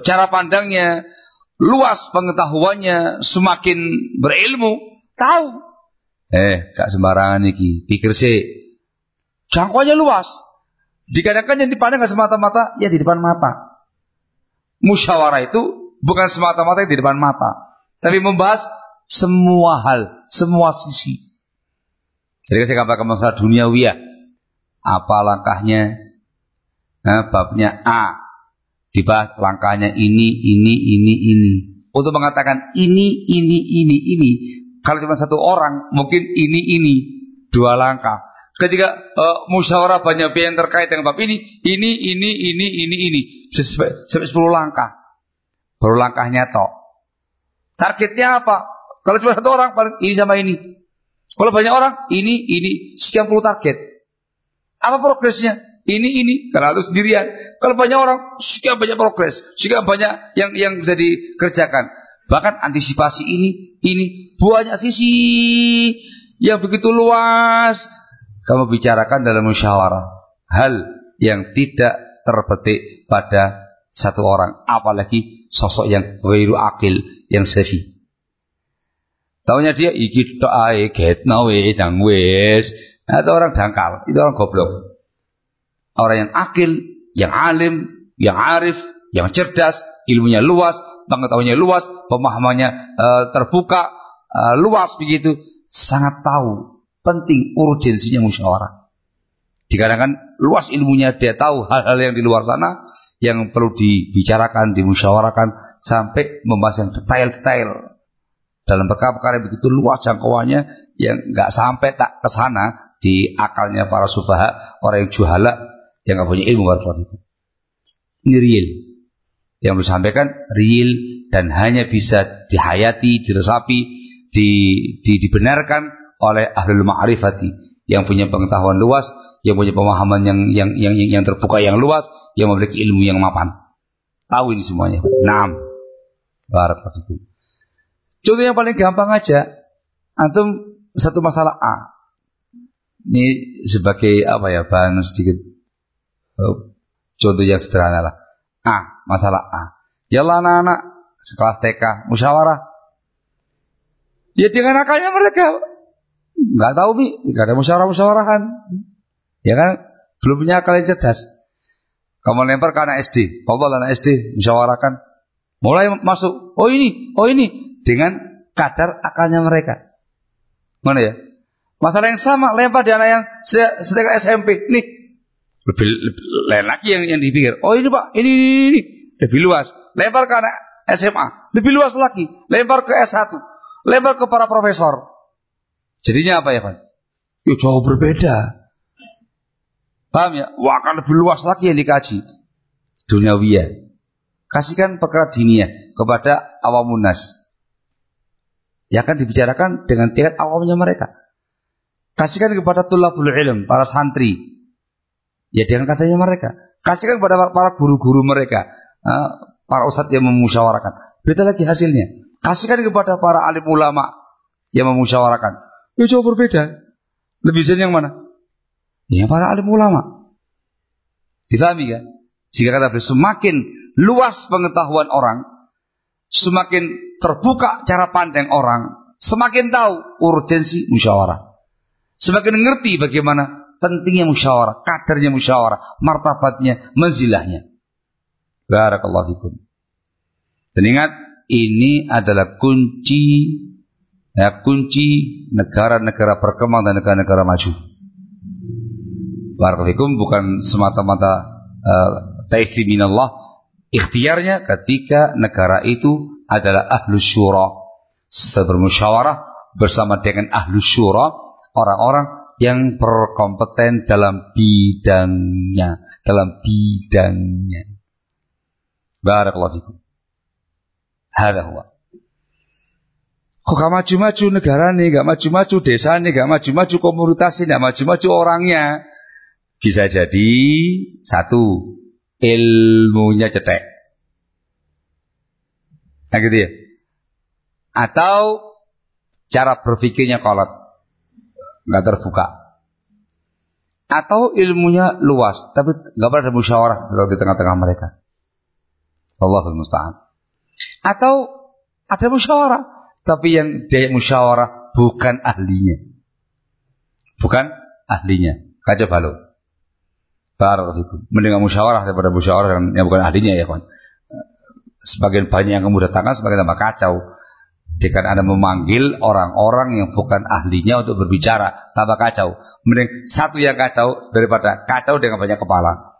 cara pandangnya, luas pengetahuannya, semakin berilmu, tahu. Eh, gak sembarangan iki, pikir sih. Jangkauannya luas. Dikadangkan yang dipandang gak semata-mata, ya di depan mata. Musyawarah itu bukan semata-mata di depan mata. Tapi membahas semua hal, semua sisi. Jadi saya katakan masalah duniawiyah. Apa langkahnya? Nah, babnya A dibahas langkahnya ini, ini, ini, ini. Untuk mengatakan ini, ini, ini, ini. Kalau cuma satu orang, mungkin ini, ini. Dua langkah. Ketika uh, musyawarah banyak pihak yang terkait dengan bab ini, ini, ini, ini, ini, ini. Sampai sepuluh langkah. Baru langkahnya toh. Targetnya apa? Kalau cuma satu orang, ini sama ini. Kalau banyak orang, ini, ini. Sekian puluh target. Apa progresnya? ini ini karena itu sendirian. Kalau banyak orang, sekian banyak progres, sekian banyak yang yang bisa dikerjakan. Bahkan antisipasi ini, ini banyak sisi yang begitu luas. Kamu bicarakan dalam musyawarah. Hal yang tidak terpetik pada satu orang. Apalagi sosok yang wiru akil, yang sefi. Tahunya dia iki tok ae getno wis wis. Atau orang dangkal, itu orang goblok. Orang yang akil, yang alim, yang arif, yang cerdas, ilmunya luas, pengetahuannya luas, pemahamannya uh, terbuka, uh, luas begitu, sangat tahu penting urgensinya musyawarah. Dikarenakan luas ilmunya dia tahu hal-hal yang di luar sana yang perlu dibicarakan, dimusyawarahkan sampai membahas yang detail-detail dalam perkara-perkara begitu luas jangkauannya yang nggak sampai tak ke sana di akalnya para sufaha orang yang juhala yang nggak punya ilmu baru itu. Ini real. Yang harus sampaikan real dan hanya bisa dihayati, diresapi, di, di, dibenarkan oleh ahlul ma'rifati yang punya pengetahuan luas, yang punya pemahaman yang yang yang yang terbuka yang luas, yang memiliki ilmu yang mapan. Tahu ini semuanya. Naam. Barakallahu Contoh yang paling gampang aja. Antum satu masalah A. Ini sebagai apa ya bahan sedikit uh, contoh yang sederhana lah. A, masalah A. Ya anak-anak sekelas TK musyawarah. Ya dengan akalnya mereka nggak tahu bi, nggak ada musyawarah-musyawarahan. Ya kan, belum punya akal yang cerdas. Kamu lempar ke anak SD, Bapak anak SD musyawarahkan. Mulai masuk, oh ini, oh ini, dengan kadar akalnya mereka. Mana ya? Masalah yang sama lempar di anak yang sedang SMP. Nih, lebih, lebih lain lagi yang, yang dipikir. Oh ini pak, ini, ini, ini, lebih luas. Lempar ke anak SMA, lebih luas lagi. Lempar ke S1, lempar ke para profesor. Jadinya apa ya Pak? Yuk jauh berbeda. Paham ya? Wah akan lebih luas lagi yang dikaji. Duniawiyah. Kasihkan perkara dinia kepada awamunas yang akan dibicarakan dengan tingkat awamnya mereka. Kasihkan kepada tulabul ilm, para santri. Ya dengan katanya mereka. Kasihkan kepada para guru-guru mereka. Eh, para ustadz yang memusyawarahkan. Beda lagi hasilnya. Kasihkan kepada para alim ulama yang memusyawarahkan. Ya jauh berbeda. Lebih sering yang mana? Ya para alim ulama. Difahami kan? Jika kata beliau, semakin luas pengetahuan orang, semakin terbuka cara pandang orang, semakin tahu urgensi musyawarah. Semakin ngerti bagaimana pentingnya musyawarah, kadarnya musyawarah, martabatnya, manzilahnya. Barakallahu fikum. Dan ingat, ini adalah kunci ya, kunci negara-negara berkembang dan negara-negara maju. Barakallahu fikum bukan semata-mata uh, taisi minallah, ikhtiarnya ketika negara itu adalah ahlu syura. Setelah bermusyawarah bersama dengan ahlu syura, orang-orang yang berkompeten dalam bidangnya, dalam bidangnya. Barakallahu fikum. Hada huwa. Kok gak maju-maju negara nih, gak maju-maju desa nih, gak maju-maju komunitas ini, gak maju-maju orangnya. Bisa jadi satu ilmunya cetek. Nah gitu ya. Atau cara berpikirnya kolot. Nggak terbuka. Atau ilmunya luas. Tapi nggak pernah ada musyawarah di tengah-tengah mereka. Allahul musta'an. Atau ada musyawarah. Tapi yang dia musyawarah bukan ahlinya. Bukan ahlinya. Kaca balu. Baru itu. Mendingan musyawarah daripada musyawarah yang bukan ahlinya ya kawan sebagian banyak yang kamu datangkan semakin tambah kacau. Jika Anda memanggil orang-orang yang bukan ahlinya untuk berbicara, tambah kacau. Mending satu yang kacau daripada kacau dengan banyak kepala.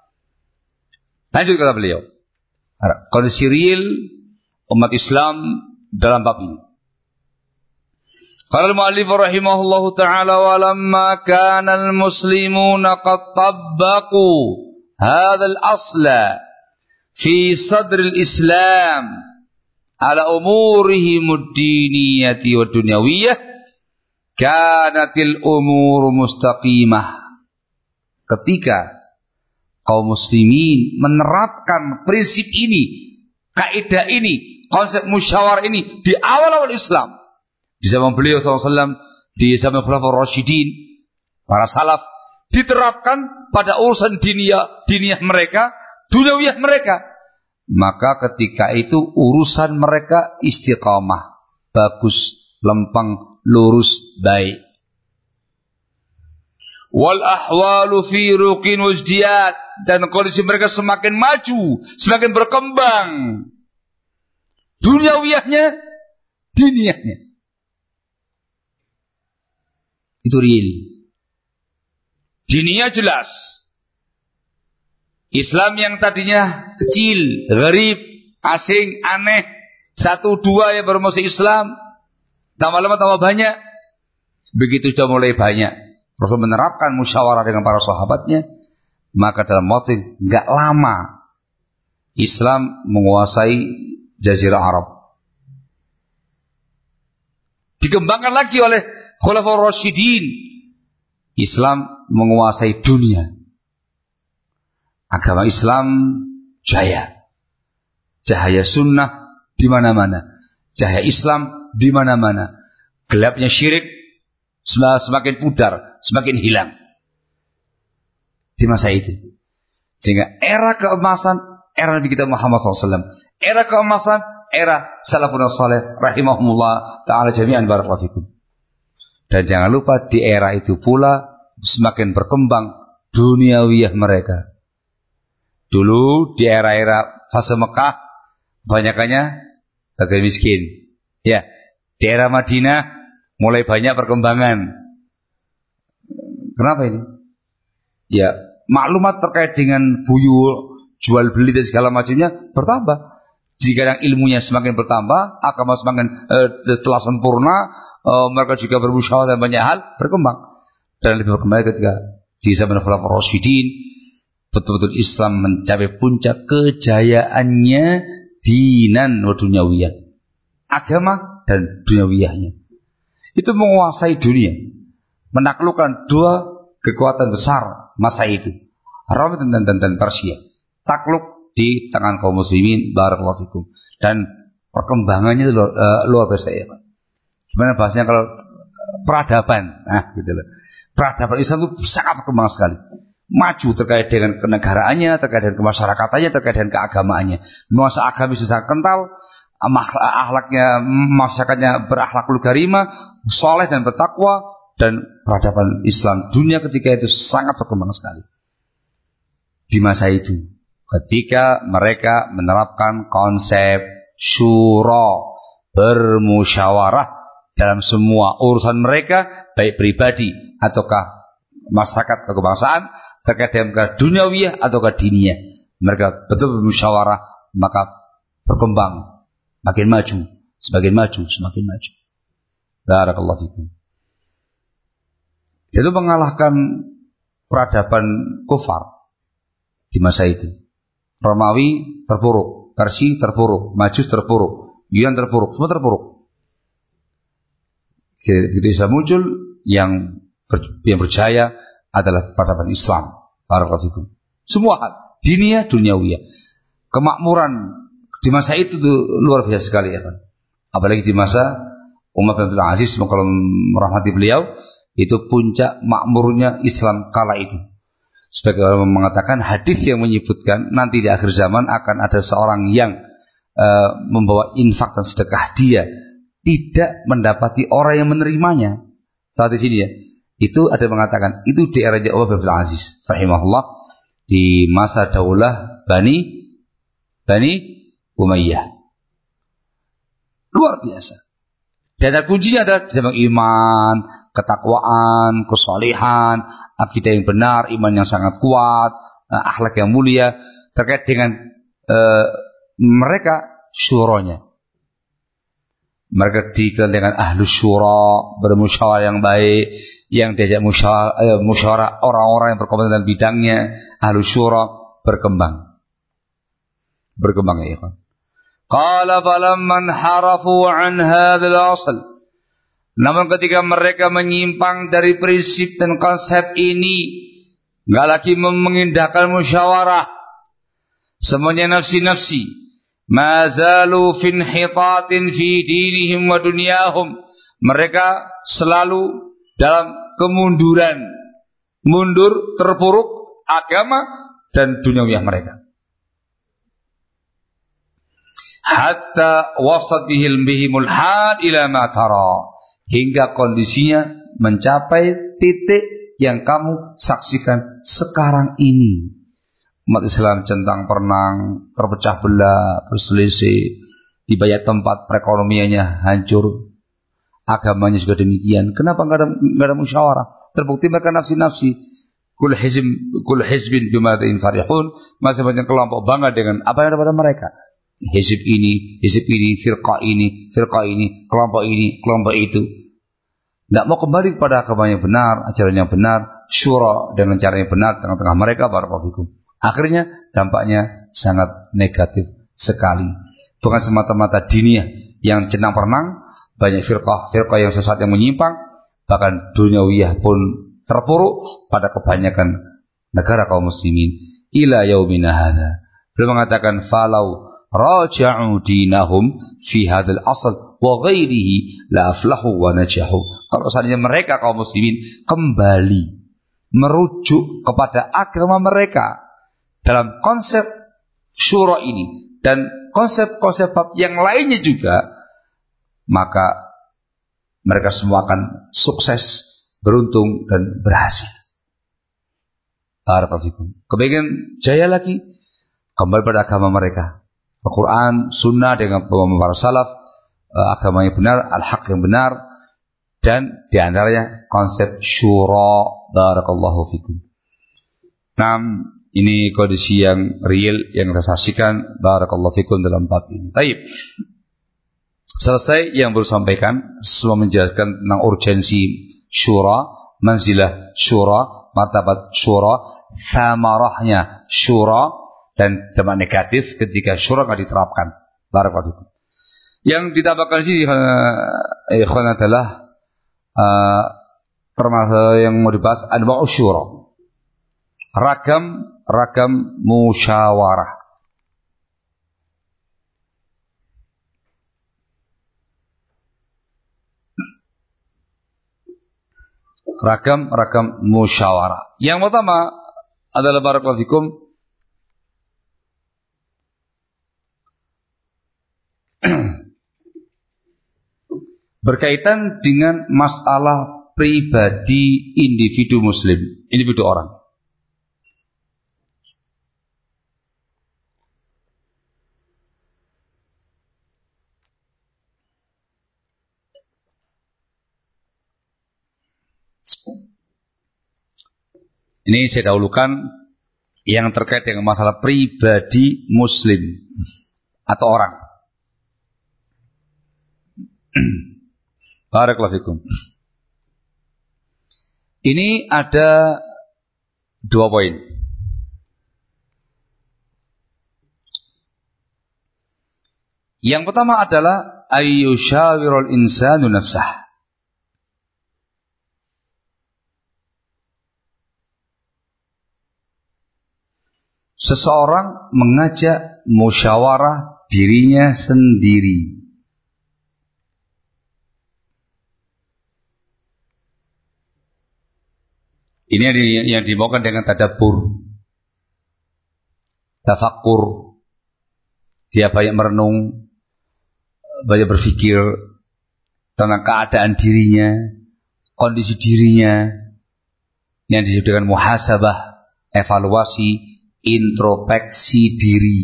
Lanjut kata beliau. Kondisi real umat Islam dalam bab ini. Al-mu'allif rahimahullahu ta'ala wa lamma kana al-muslimuna qad tabbaqu hadha al-asla fi sadril Islam ala umurihim ad-diniyati wa dunyawiyah kanatil umur mustaqimah ketika kaum muslimin menerapkan prinsip ini kaidah ini konsep musyawarah ini di awal-awal Islam. Di zaman beliau SAW, di zaman Khulafaur Rasyidin, para salaf, diterapkan pada urusan dinia, diniah mereka, duniawiyah mereka. Maka ketika itu urusan mereka istiqamah, bagus, lempeng, lurus, baik. Wal ahwalu fi ruqin wajdiat dan kondisi mereka semakin maju, semakin berkembang. Duniawiyahnya, diniahnya. Itu real. Dininya jelas. Islam yang tadinya kecil, garib, asing, aneh, satu dua yang bermusuh Islam, tambah lama tambah banyak. Begitu sudah mulai banyak, Rasul menerapkan musyawarah dengan para sahabatnya, maka dalam waktu nggak lama Islam menguasai Jazirah Arab. Dikembangkan lagi oleh Khulafaur Rasyidin. Islam menguasai dunia. Agama Islam jaya. Cahaya sunnah di mana-mana. Cahaya Islam di mana-mana. Gelapnya syirik semakin pudar, semakin hilang. Di masa itu. Sehingga era keemasan, era Nabi kita Muhammad SAW. Era keemasan, era salafun salih rahimahumullah ta'ala jami'an barakallahu dan jangan lupa di era itu pula semakin berkembang duniawiyah mereka. Dulu di era-era fase Mekah banyakannya bagi miskin. Ya, di era Madinah mulai banyak perkembangan. Kenapa ini? Ya, maklumat terkait dengan buyur, jual beli dan segala macamnya bertambah. Jika yang ilmunya semakin bertambah, agama semakin eh, setelah sempurna, uh, mereka juga bermusyawarah dan banyak hal berkembang. Dan lebih berkembang ketika di zaman Khulafaur Rasyidin betul-betul Islam mencapai puncak kejayaannya dinan wa dunyawiyah. Agama dan dunyawiyahnya. Itu menguasai dunia. Menaklukkan dua kekuatan besar masa itu. Rom dan, dan, dan Persia. Takluk di tangan kaum muslimin barakallahu. Dan perkembangannya luar, uh, luar biasa ya. Gimana bahasanya kalau peradaban? Nah, gitu loh. Peradaban Islam itu sangat berkembang sekali. Maju terkait dengan kenegaraannya, terkait dengan kemasyarakatannya, terkait dengan keagamaannya. Nuansa agama itu sangat kental, akhlaknya masyarakatnya berakhlak karimah, soleh dan bertakwa, dan peradaban Islam dunia ketika itu sangat berkembang sekali. Di masa itu, ketika mereka menerapkan konsep syuro, bermusyawarah dalam semua urusan mereka, baik pribadi ataukah masyarakat kebangsaan, terkait dengan duniawiyah ataukah diniyah. Mereka betul bermusyawarah, maka berkembang, makin maju, semakin maju, semakin maju. Barakallahu fikum. Itu mengalahkan peradaban kufar di masa itu. Romawi terpuruk, Persi terpuruk, Majus terpuruk, Yunan terpuruk, semua terpuruk bisa muncul yang yang berjaya adalah peradaban Islam. Barakallahu Semua hal, dunia, duniawiyah. Kemakmuran di masa itu tuh luar biasa sekali ya kan. Apalagi di masa Umar bin Abdul Aziz kalau merahmati beliau itu puncak makmurnya Islam kala itu. Sebagai orang mengatakan hadis yang menyebutkan nanti di akhir zaman akan ada seorang yang uh, membawa infak dan sedekah dia tidak mendapati orang yang menerimanya. Saat di sini ya. Itu ada mengatakan itu di era Umar bin Aziz rahimahullah di masa daulah Bani Bani Umayyah. Luar biasa. Dan kuncinya adalah zaman iman, ketakwaan, kesalehan, akidah yang benar, iman yang sangat kuat, eh, akhlak yang mulia terkait dengan uh, mereka syuronya mereka dikenal dengan ahlu syura, bermusyawarah yang baik, yang diajak musyawarah, eh, musyawarah orang-orang yang berkompeten dalam bidangnya, ahlu syura berkembang. Berkembang ya kan. Qala falamman harafu an hadzal asl. Namun ketika mereka menyimpang dari prinsip dan konsep ini, nggak lagi mengindahkan musyawarah, semuanya nafsi-nafsi, Ma zalu fin hitatin fi dinihim wa dunyahum. Mereka selalu dalam kemunduran. Mundur, terpuruk agama dan duniawiyah mereka. Hatta wasat bihil bihimul had ila ma tara. Hingga kondisinya mencapai titik yang kamu saksikan sekarang ini umat Islam centang perenang, terpecah belah, berselisih, di banyak tempat perekonomiannya hancur, agamanya juga demikian. Kenapa nggak ada, nggak ada musyawarah? Terbukti mereka nafsi-nafsi. Kul hizb, kul hizbin bimadin farihun. Masih banyak kelompok bangga dengan apa yang ada pada mereka. Hizib ini, hizib ini, firqa ini, firqa ini, kelompok ini, kelompok itu. Tidak mau kembali kepada agama yang benar, ajaran yang benar, syura dengan cara yang benar tengah-tengah mereka, barakallahu Akhirnya dampaknya sangat negatif sekali. Bukan semata-mata dunia yang cenang perenang, banyak firqah, firqah yang sesat yang menyimpang, bahkan duniawiyah pun terpuruk pada kebanyakan negara kaum muslimin. Ila yaumina hadha. Beliau mengatakan falau raja'u dinahum fi hadal asal wa ghairihi la aflahu wa najahu. Kalau seandainya mereka kaum muslimin kembali merujuk kepada agama mereka dalam konsep syuro ini dan konsep-konsep yang lainnya juga maka mereka semua akan sukses, beruntung dan berhasil. Barakallahu Kebagian jaya lagi kembali pada agama mereka. Al-Quran, Sunnah dengan pemahaman para salaf, eh, agama yang benar, al-haq yang benar, dan di antaranya konsep syuro. Barakallahu fikum. Nah, ini kondisi yang real yang kita saksikan. Barakallahu fikum dalam bab ini. Taib. Selesai yang baru sampaikan. Semua menjelaskan tentang urgensi syura. Manzilah syura. Martabat syura. Thamarahnya syura. Dan dampak negatif ketika syura tidak diterapkan. Barakallahu fikum. Yang ditambahkan di sini eh, ikhwan adalah uh, termasuk yang mau dibahas anwa'u syura. Ragam ragam musyawarah. Ragam-ragam musyawarah. Yang pertama adalah barakallahu fikum berkaitan dengan masalah pribadi individu muslim, individu orang. Ini saya dahulukan yang terkait dengan masalah pribadi muslim atau orang. Barakallahu Ini ada dua poin. Yang pertama adalah ayyushawirul insanu nafsah. Seseorang mengajak musyawarah dirinya sendiri. Ini yang dimaukan dengan tadabur. Tafakur. Dia banyak merenung. Banyak berpikir tentang keadaan dirinya. Kondisi dirinya. Yang disebut dengan muhasabah. Evaluasi introspeksi diri.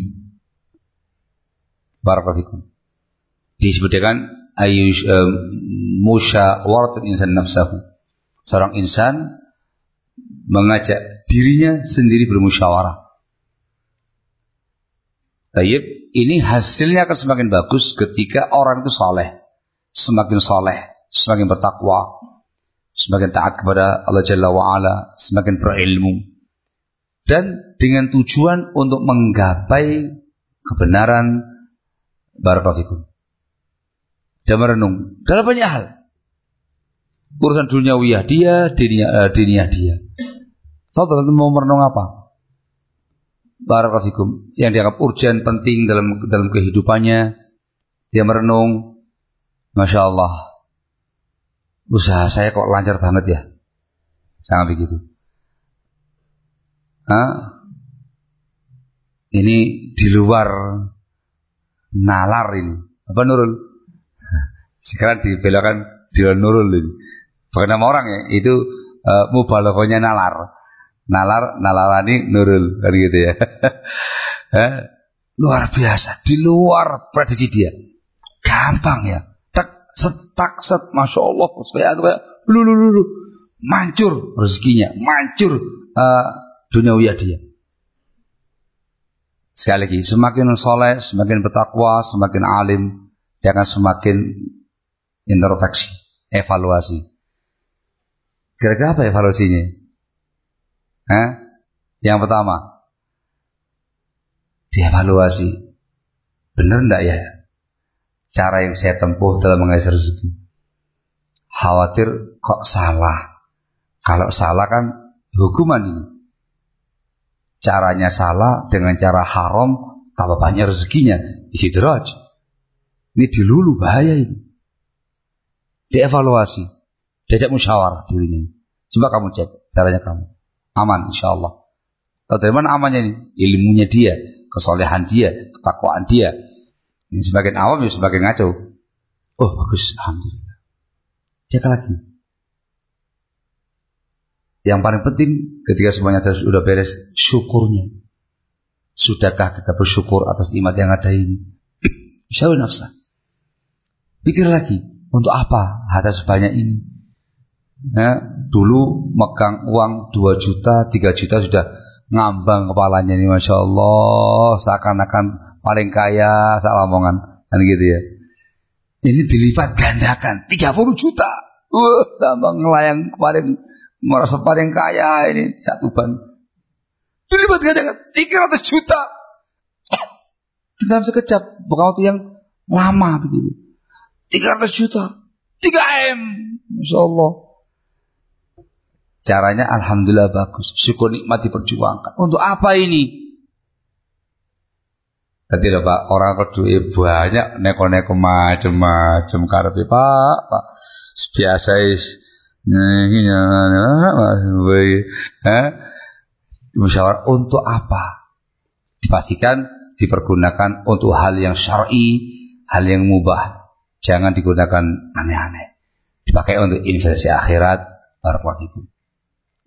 Barakallahu Disebut dengan ayush uh, musyawarat insan nafsahu. Seorang insan mengajak dirinya sendiri bermusyawarah. Tayyib, ini hasilnya akan semakin bagus ketika orang itu soleh. Semakin soleh, semakin bertakwa, semakin taat kepada Allah Jalla wa'ala, semakin berilmu dan dengan tujuan untuk menggapai kebenaran. Barakallahu dan merenung dalam banyak hal. Urusan duniawiyah dia dunia uh, dunia dia. Fadal mau merenung apa? Barakallahu yang dianggap urgent penting dalam dalam kehidupannya. Dia merenung. Masya Allah. Usaha saya kok lancar banget ya? Sangat begitu Hah? ini di luar nalar ini. Apa nurul? Sekarang dibelokkan di luar nurul ini. Nama orang ya itu uh, mubalaghahnya nalar. Nalar nalarani nurul kan gitu ya. Eh, luar biasa di luar prediksi dia. Gampang ya. Tak set tak set masya Allah supaya lu lu lu mancur rezekinya mancur uh, duniawi dia sekali lagi semakin soleh semakin bertakwa semakin alim dia akan semakin introspeksi evaluasi kira-kira apa evaluasinya Eh? Yang pertama, dievaluasi. Benar enggak ya cara yang saya tempuh dalam mengais rezeki? Khawatir kok salah. Kalau salah kan hukuman ini. Caranya salah dengan cara haram, tambah banyak rezekinya. Isidraj. Ini dilulu bahaya ini. Dievaluasi. Diajak musyawarah dirinya. Coba kamu cek caranya kamu aman insya Allah. Tahu dari mana amannya ini? Ilmunya dia, kesolehan dia, ketakwaan dia. Ini sebagian awam ya sebagian ngaco. Oh bagus, alhamdulillah. Cek lagi. Yang paling penting ketika semuanya sudah beres, syukurnya. Sudahkah kita bersyukur atas nikmat yang ada ini? Syawin nafsa. Pikir lagi, untuk apa harta sebanyak ini? Ya, dulu megang uang 2 juta, 3 juta sudah ngambang kepalanya ini Masya Allah. Seakan-akan paling kaya salah omongan. Kan gitu ya. Ini dilipat gandakan 30 juta. Wah, tambah ngelayang kemarin merasa paling kaya ini satu ban. Dilipat gandakan 300 juta. Dalam sekejap, bukan waktu yang lama begitu. 300 juta. 3 M. Masya Allah. Caranya alhamdulillah bagus. Syukur nikmat diperjuangkan. Untuk apa ini? Tadi lho Pak, orang kedua banyak neko-neko macam-macam karepe Pak, Pak. Biasa is musyawarah untuk apa? Dipastikan dipergunakan untuk hal yang syar'i, hal yang mubah. Jangan digunakan aneh-aneh. Dipakai untuk investasi akhirat, barakallahu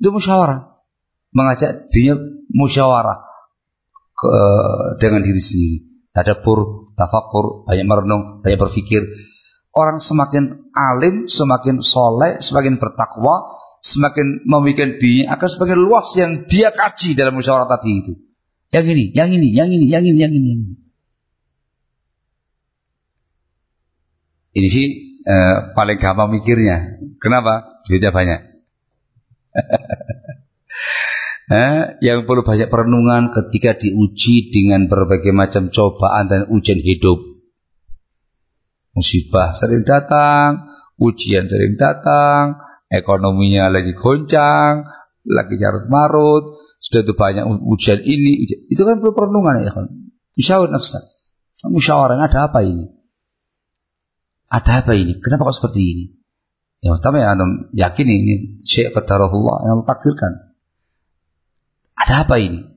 itu musyawarah. Mengajak dia musyawarah ke, dengan diri sendiri. Tadabur, tafakur, banyak merenung, banyak berpikir. Orang semakin alim, semakin soleh, semakin bertakwa, semakin memikirkan dirinya akan semakin luas yang dia kaji dalam musyawarah tadi itu. Yang ini, yang ini, yang ini, yang ini, yang ini, yang ini. Ini sih eh, paling gampang mikirnya. Kenapa? Duitnya banyak. eh, yang perlu banyak perenungan ketika diuji dengan berbagai macam cobaan dan ujian hidup. Musibah sering datang, ujian sering datang, ekonominya lagi goncang, lagi carut marut, sudah itu banyak ujian ini, itu kan perlu perenungan ya kan. Musyawarah nafsa. Musyawarah ada apa ini? Ada apa ini? Kenapa kok seperti ini? Yang pertama yang anda yakin ini syekh qadarullah yang takdirkan. Ada apa ini?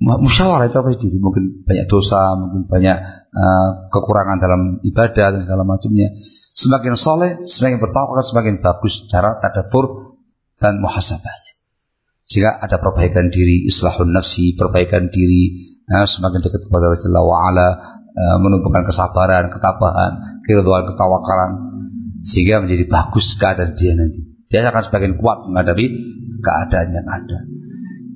Musyawarah itu apa sendiri? Mungkin banyak dosa, mungkin banyak uh, kekurangan dalam ibadah dan segala macamnya. Semakin soleh, semakin bertakwa, semakin bagus cara tadabur dan muhasabahnya. Jika ada perbaikan diri, islahun nafsi, perbaikan diri, uh, semakin dekat kepada Rasulullah wa'ala, uh, menumbuhkan kesabaran, ketabahan, keriduan, ketawakalan, sehingga menjadi bagus keadaan dia nanti. Dia akan semakin kuat menghadapi keadaan yang ada.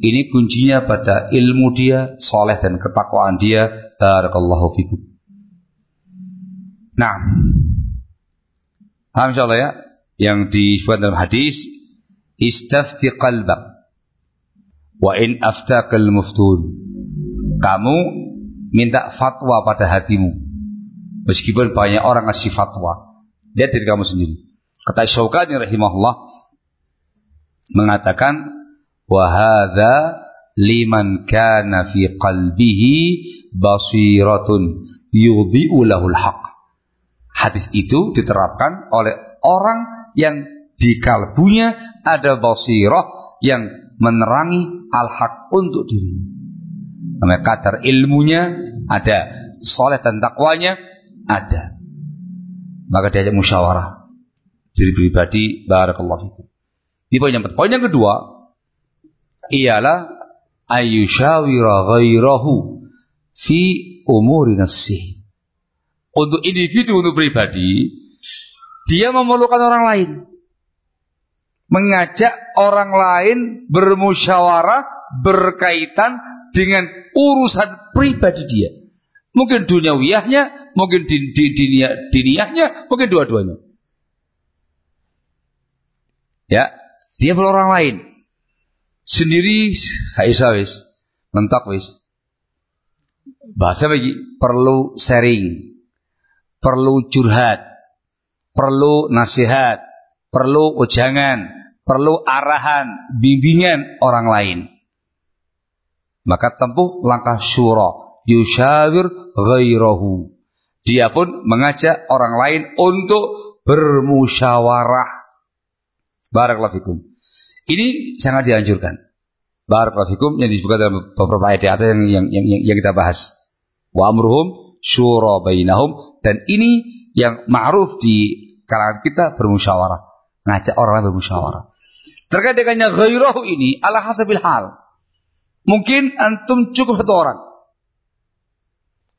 Ini kuncinya pada ilmu dia, soleh dan ketakwaan dia. Barakallahu fikum. Nah, Alhamdulillah ya, yang dibuat dalam hadis, istafti qalbak wa in aftakal muftun. Kamu minta fatwa pada hatimu. Meskipun banyak orang ngasih fatwa. Lihat diri kamu sendiri. Kata Syaukani rahimahullah mengatakan wahada liman kana fi qalbihi basiratun yudhi'u lahul haq. Hadis itu diterapkan oleh orang yang di kalbunya ada basirah yang menerangi al-haq untuk dirinya. Namanya kadar ilmunya ada, soleh dan takwanya ada. Maka diajak musyawarah. Diri pribadi, barakallahu fikum. Ini poin yang. Poin yang kedua, ialah ayyushawira ghairahu fi umuri nafsih. Untuk individu, untuk pribadi, dia memerlukan orang lain. Mengajak orang lain bermusyawarah berkaitan dengan urusan pribadi dia. Mungkin duniawiyahnya, mungkin di, di, diniyahnya, mungkin dua-duanya. Ya, dia perlu orang lain. Sendiri, kaisa wis, mentok wis. Bahasa bagi perlu sharing, perlu curhat, perlu nasihat, perlu ujangan, perlu arahan, bimbingan orang lain. Maka tempuh langkah syura, yushawir ghairahu. Dia pun mengajak orang lain untuk bermusyawarah. Barakallahu fikum. Ini sangat dianjurkan. Barakallahu fikum yang disebutkan dalam beberapa ayat di atas yang, yang, yang, yang kita bahas. Wa amruhum syura bainahum dan ini yang ma'ruf di kalangan kita bermusyawarah, ngajak orang lain bermusyawarah. Terkait dengannya ghairahu ini ala hasabil hal. Mungkin antum cukup satu orang.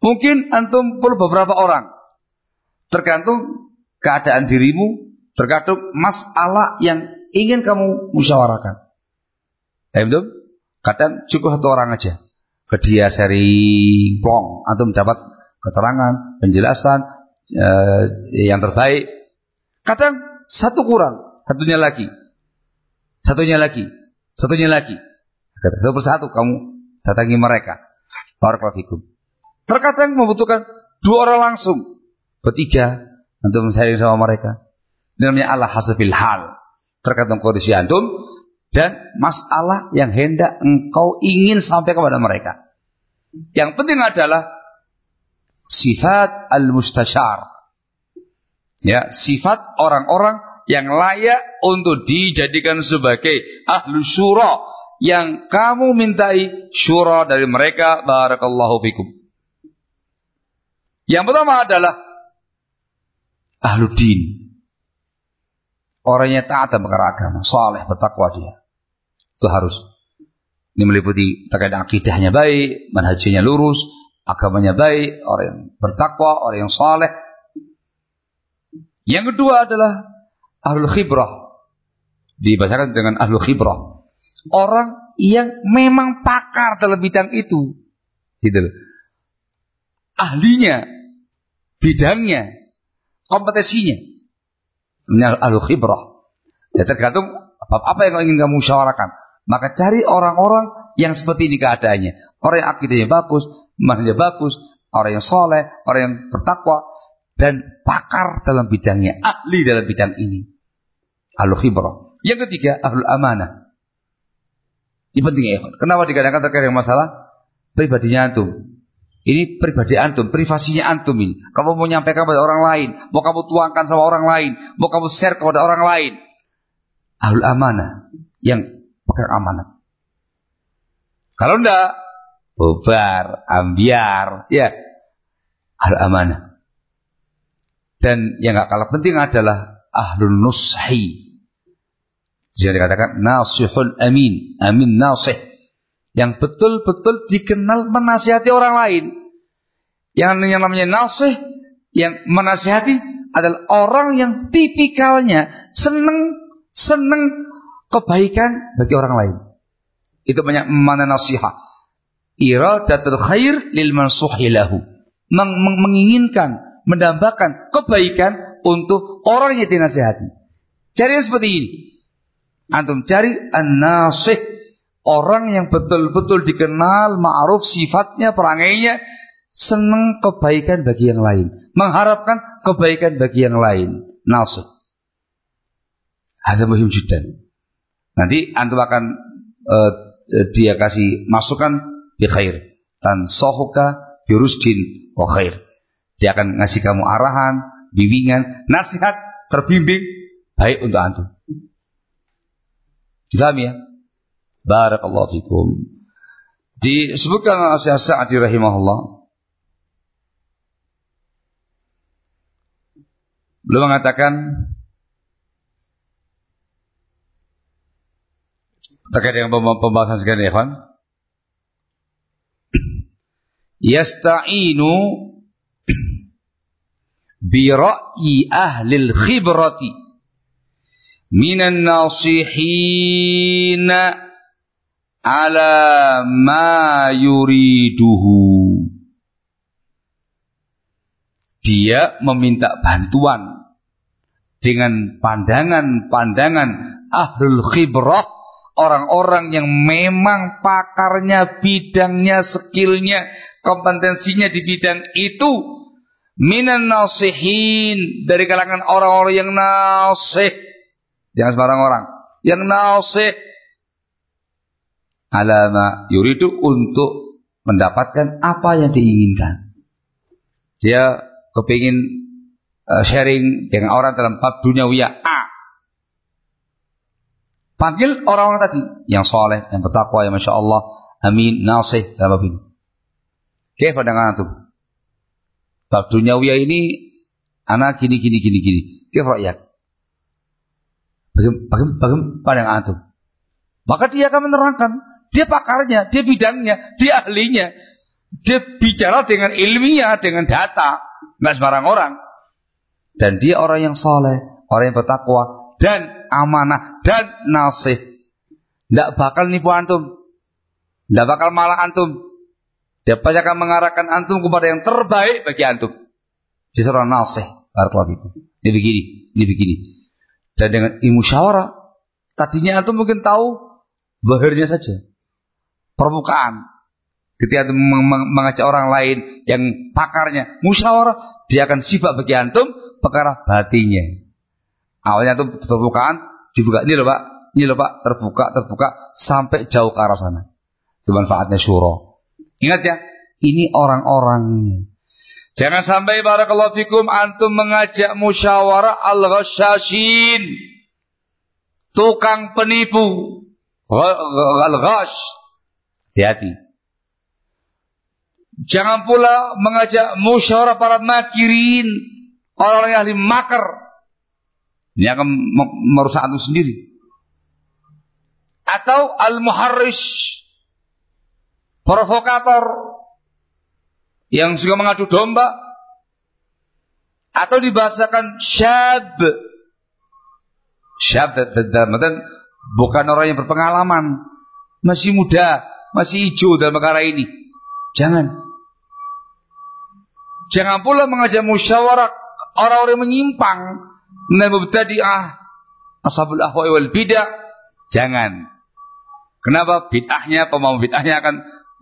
Mungkin antum perlu beberapa orang. Tergantung keadaan dirimu, tergantung masalah yang ingin kamu musyawarahkan. Ya betul? Kadang cukup satu orang aja. Ke dia sering plong, antum dapat keterangan, penjelasan eh, yang terbaik. Kadang satu kurang, satunya lagi. Satunya lagi, satunya lagi. Satu persatu kamu datangi mereka. Barakallahu Terkadang membutuhkan dua orang langsung. Bertiga. Untuk sharing sama mereka. Ini namanya Allah hasafil hal. Terkadang kondisi antum. Dan masalah yang hendak engkau ingin sampai kepada mereka. Yang penting adalah sifat al-mustashar. Ya, sifat orang-orang yang layak untuk dijadikan sebagai ahlu syura yang kamu mintai syura dari mereka barakallahu fikum. Yang pertama adalah ahlu din. Orangnya taat dan perkara agama, saleh, bertakwa dia. Itu harus. Ini meliputi terkait akidahnya baik, manhajnya lurus, agamanya baik, orang yang bertakwa, orang yang saleh. Yang kedua adalah ahlul khibrah. Dibacakan dengan ahlul khibrah. Orang yang memang pakar dalam bidang itu. Gitu. Ahlinya, bidangnya, kompetensinya. Ini ahlul khibrah. Ya tergantung apa, apa yang ingin kamu syawarakan. Maka cari orang-orang yang seperti ini keadaannya. Orang yang akidahnya bagus, manhajnya bagus, orang yang soleh, orang yang bertakwa, dan pakar dalam bidangnya, ahli dalam bidang ini. Ahlul khibrah. Yang ketiga, ahlul amanah. Ini penting ya. Kenapa dikatakan terkait dengan masalah pribadinya antum? Ini pribadi antum, privasinya antum ini. Kamu mau nyampaikan kepada orang lain, mau kamu tuangkan sama orang lain, mau kamu share kepada orang lain. Ahlul amanah yang pegang amanat. Kalau enggak, bubar, ambiar, ya. Ahlul amanah. Dan yang gak kalah penting adalah ahlul nushi. Bisa dikatakan nasihul amin, amin nasih. Yang betul-betul dikenal menasihati orang lain. Yang, namanya nasih, yang menasihati adalah orang yang tipikalnya seneng seneng kebaikan bagi orang lain. Itu banyak mana nasihat. Iradatul khair lil mansuhi lahu. Meng menginginkan, mendambakan kebaikan untuk orang yang dinasihati. Cari yang seperti ini. Antum cari an-nasih Orang yang betul-betul dikenal, ma'ruf sifatnya, perangainya, senang kebaikan bagi yang lain. Mengharapkan kebaikan bagi yang lain. Nasib. Ada muhim judan. Nanti antum akan uh, dia kasih masukan bi khair. Tan sohuka birusdin wa khair. Dia akan ngasih kamu arahan, bimbingan, nasihat, terbimbing baik untuk antum. Difahami ya? Barakallahu fikum. Disebutkan Syekh Sa'di rahimahullah Beliau mengatakan terkait dengan pembahasan sekarang ya kawan. Yasta'inu bi ra'yi ahli al-khibrati minan nasihin ala ma yuriduhu. Dia meminta bantuan dengan pandangan-pandangan ahlul khibrah orang-orang yang memang pakarnya, bidangnya, skillnya, kompetensinya di bidang itu. Minan nasihin dari kalangan orang-orang yang nasih. Jangan sembarang orang. Yang nasih alama yuridu untuk mendapatkan apa yang diinginkan dia kepingin uh, sharing dengan orang dalam bab duniawiya A. Panggil orang-orang tadi yang soleh, yang bertakwa, yang masya Allah, amin, nasih dalam bab ini. Oke, pandangan antum. Bab duniawiya ini anak gini gini gini gini. Oke, rakyat. Bagaimana, pandangan antum? Maka dia akan menerangkan. Dia pakarnya, dia bidangnya, dia ahlinya. Dia bicara dengan ilmiah, dengan data. Nggak sembarang orang. Dan dia orang yang soleh, orang yang bertakwa, dan amanah, dan nasih. Tidak bakal nipu antum. Tidak bakal malah antum. Dia pasti akan mengarahkan antum kepada yang terbaik bagi antum. Dia seorang nasih. itu. Ini begini, ini begini. Dan dengan ilmu syawarah, tadinya antum mungkin tahu bahirnya saja. Permukaan. Ketika mengajak orang lain yang pakarnya musyawarah, dia akan sifat bagi antum perkara batinnya. Awalnya itu permukaan dibuka ini loh pak, ini loh pak terbuka terbuka sampai jauh ke arah sana. Itu manfaatnya syuro. Ingat ya, ini orang-orangnya. Jangan sampai barakallahu fikum antum mengajak musyawarah al-ghasyashin. Tukang penipu. Al-ghash. Hati-hati. Jangan pula mengajak musyawarah para makirin, orang-orang yang ahli makar. Ini akan merusak antum sendiri. Atau al-muharrish, provokator yang suka mengadu domba atau dibahasakan syab. Syab dalam bukan orang yang berpengalaman, masih muda, masih hijau dalam perkara ini. Jangan. Jangan pula mengajak musyawarah orang-orang menyimpang dan mubtadi'ah ashabul ahwa'i wal bid'ah. Jangan. Kenapa? Bid'ahnya, pemahaman bid'ahnya akan